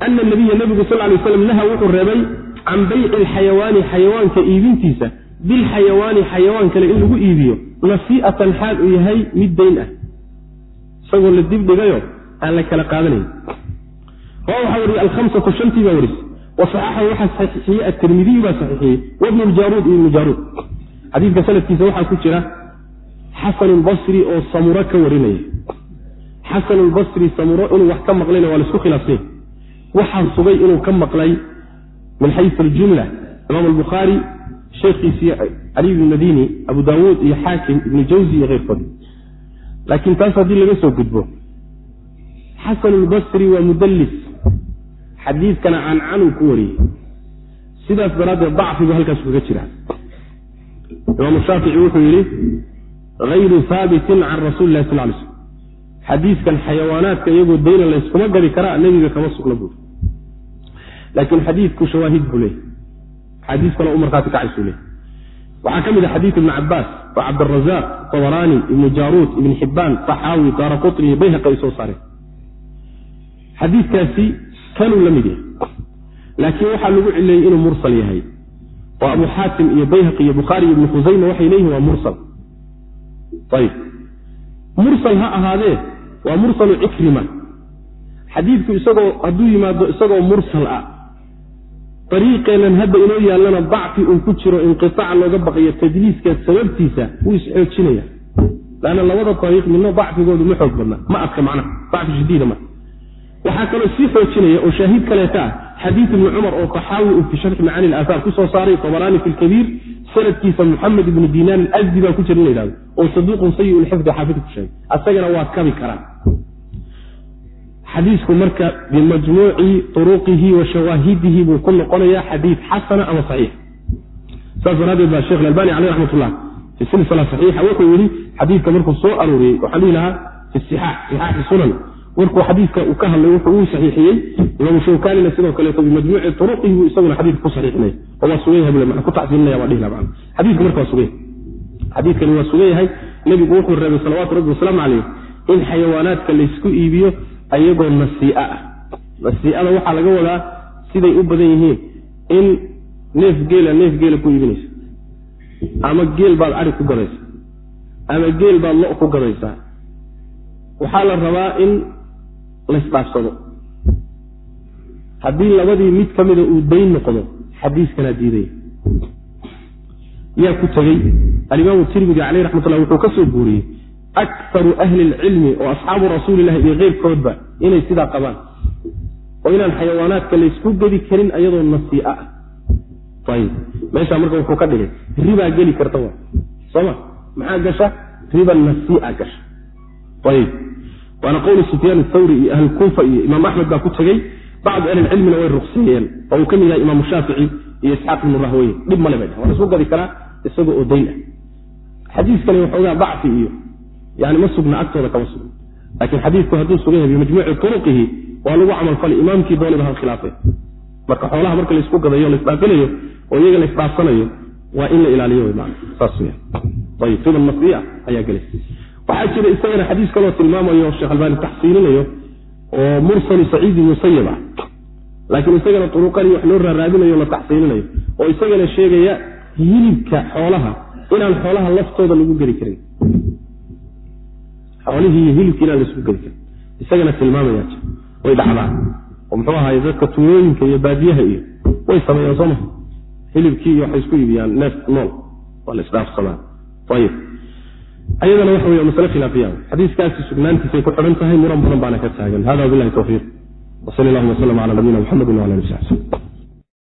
S1: ana nabiya nabigu sal lay slam naha wuxuu reebay can bayci alxayawaani xayawaanka iibintiisa bilxayawaani xayawaan kale in lagu iibiyo nasii'atan xaal uu yahay mid dayn ah. Isagoo la dibdhigayo aan la kala qaadanayn. Waxaa wariye alhamsatu shantii baa warisay wa saxaxahu waxaa saxiixiyey atirmidiyu baa saxiixiyey wabnu ljaruud iyo ibnu xadiidka sanadkiisa waxaa ku jira xasanulbasri oo samuro ka warinaya. Xasanulbasri samuro inuu wax ka maqlayna waa la isku khilaafsanya waxaa sugay inuu ka maqlay min xayu aljumla imaam albukhaari sheekhiisii cali ibnu madini abu daawuud iyo xaakim ibnu jawzi iyo keyrkood laakiin taas haddii laga soo gudbo xasanulbasri waa mudallis. Xadiidkana cancanuu ku wariyey. Sidaas daraaddeed dacfigu halkaas kaga jira imaamu shaafici wuxuu yidhi hayru haabitin can rasuli lahi sal lay slm xadiidkan xayawaanaadka iyagoo dayna layskuma gadi karaa nebiga kama sugna buuri laakiin xadiidku shawaahid buu leeyay xadiis kaloo u markhaati kacaysuu leeyay waxaa ka mid ah xadiid ibni cabaas oo cabdirazaaq tabaraani ibnu jaaruud ibni xibbaan saxaawi daara qutni iyo bayhaqi ay soo saareen. Xadiidkaasi kanuu la mid yahay. Laakiin waxaa lagu cileeyey inuu mursal yahay. Oo abu xaatim iyo bayhaqi iyo bukhaari iyo ibnu khusayma waxay leeyihiin waa mursal. Ayib mursal ha ahaadee waa mursalu cikrima xadiidku isagoo hadduu yimaado isagoo mursal ah dariiqeennan hadda inoo yaallana dacfi uu ku jiro inqiaac looga baqayo tadliiska sababtiisa wuu isxoojinaya lanna labada ariiq midno dacfigoodu ma xoog badna. Ma adka macnaha dacfi shadiida ma waxaa kaloo sii xoojinaya oo shaahiid kaleeta ah xadiid ibni cumar oo taxaawi uu fi sharxi macaani ilaahaar ku saaray tabaraani fi lkabiir sanadkiisa muxamed ibnu dinaan alazdi baa ku jira la yhahdo oo saduuqun sayi lxifdi xaafid ku sheegay. Asagana waa kabi karaan xadiisku marka bimajmuuci turuqihi wa shawaahidihi buu ku noqonayaa xadiid xasana ama saxiix. Saas daraadeed baa shekh albani caleyh raxmatullah fi silsila saxiixa wuxuu yidhi xadiidka markuu soo arooriyey waxaan dhihi lahaa fi sixaax sixaaxi sunan. Markuu xadiidka uu ka hadlay wuxuu uu saxiixiyey. Imaamu shawkanina sidoo kaleeto bimajmuuci turuqihi buu isaguna xadiidka ku saxiixinaya oo waa sugan yahay bule ku tacsiilinaya waa dhihi laha xadiidka marka waa sugan yahay xadiidkani waa sugan yahay. Nebigu wuxuu reebay salawaatu rabbi wasalaamu caleyh in xayawaanaadka laysku iibiyo ayagoo nasii'a ah. Nasii'ada waxaa laga wadaa siday u badan yihiin in neef geela neef geela ku iibinaysa ama geel baad ari ku gadaysa ama geel baad lo ku gadaysaa waxaa la rabaa in laysdhaafsado haddii labadii mid ka mida uu dayn noqdo xadiiskanaa diidaya yaa ku tegey alimaamu tirmidi caleyh raxmatullah wuxuu ka soo guuriyey akaru ahli lcilmi oo asxaabu rasuulilahi iyo keyrkoodba inay sidaa qabaan. Oo inaan xayawaanaadka laysku gedi karin ayadoo nasii'a ah. Ayib meeshaa marka wuxuu ka dhigay ribaa geli karta wa sooma maxaa gasha? Riba nasii'a gasha. Ayib waana qowli sufyaan athawri iyo ahlkuufa iyo imaam axmed baa ku tegey bacdu ahlilcilmina way ruqseeyeen oo uu ka mid yahay imaamu shaafici iyo isxaaq ibnu rahweye dhib male bay waa la isku gadi karaa isaga oo dayn ah. Xadiiskani waxoogaa dacfi iyo yani ma sugna agtooda kama sugna laakiin xadiidku hadduu sugan yahay bimajmuuci turuqihi waa lagu camalfalay imaamkii dooniba ha khilaafay. Marka xoolaha marka laysku gadayo laisdhaafinayo oo iyaga laisdhaafsanayo waa in la ilaaliyo nasiya ayaa gelay waxaa jira isagana xadiis kaloo tilmaamayo sheekh albaani taxsiilinayo oo mursalu saciid musayab ah. Laakiin isagana turuqani wax loo raaraadinayo la taxsiilinayo oo isagana sheegaya hilibka xoolaha inaan xoolaha laftooda lagu geli karin xoolihii iyo hilibki inaan la isku geli karin isagana tilmaamaya way dhacdaa. Oo muxuu ahaay dadka tuulooyinka iyo baadiyaha iyo way sameeyaan soo maha hilibkii iyo waxay isku iibiyaan neef nool. Waa la isdhaafsadaa ayib ayadana waxa wey masale khilaafiya xadiiskaasi sugnaantiisay ku xidhan tahay muran badan baana ka taagan. Hada wabilahi tawfiiq. Wsal allahuma wslm cala nabiyina mxamedi wala ali sabi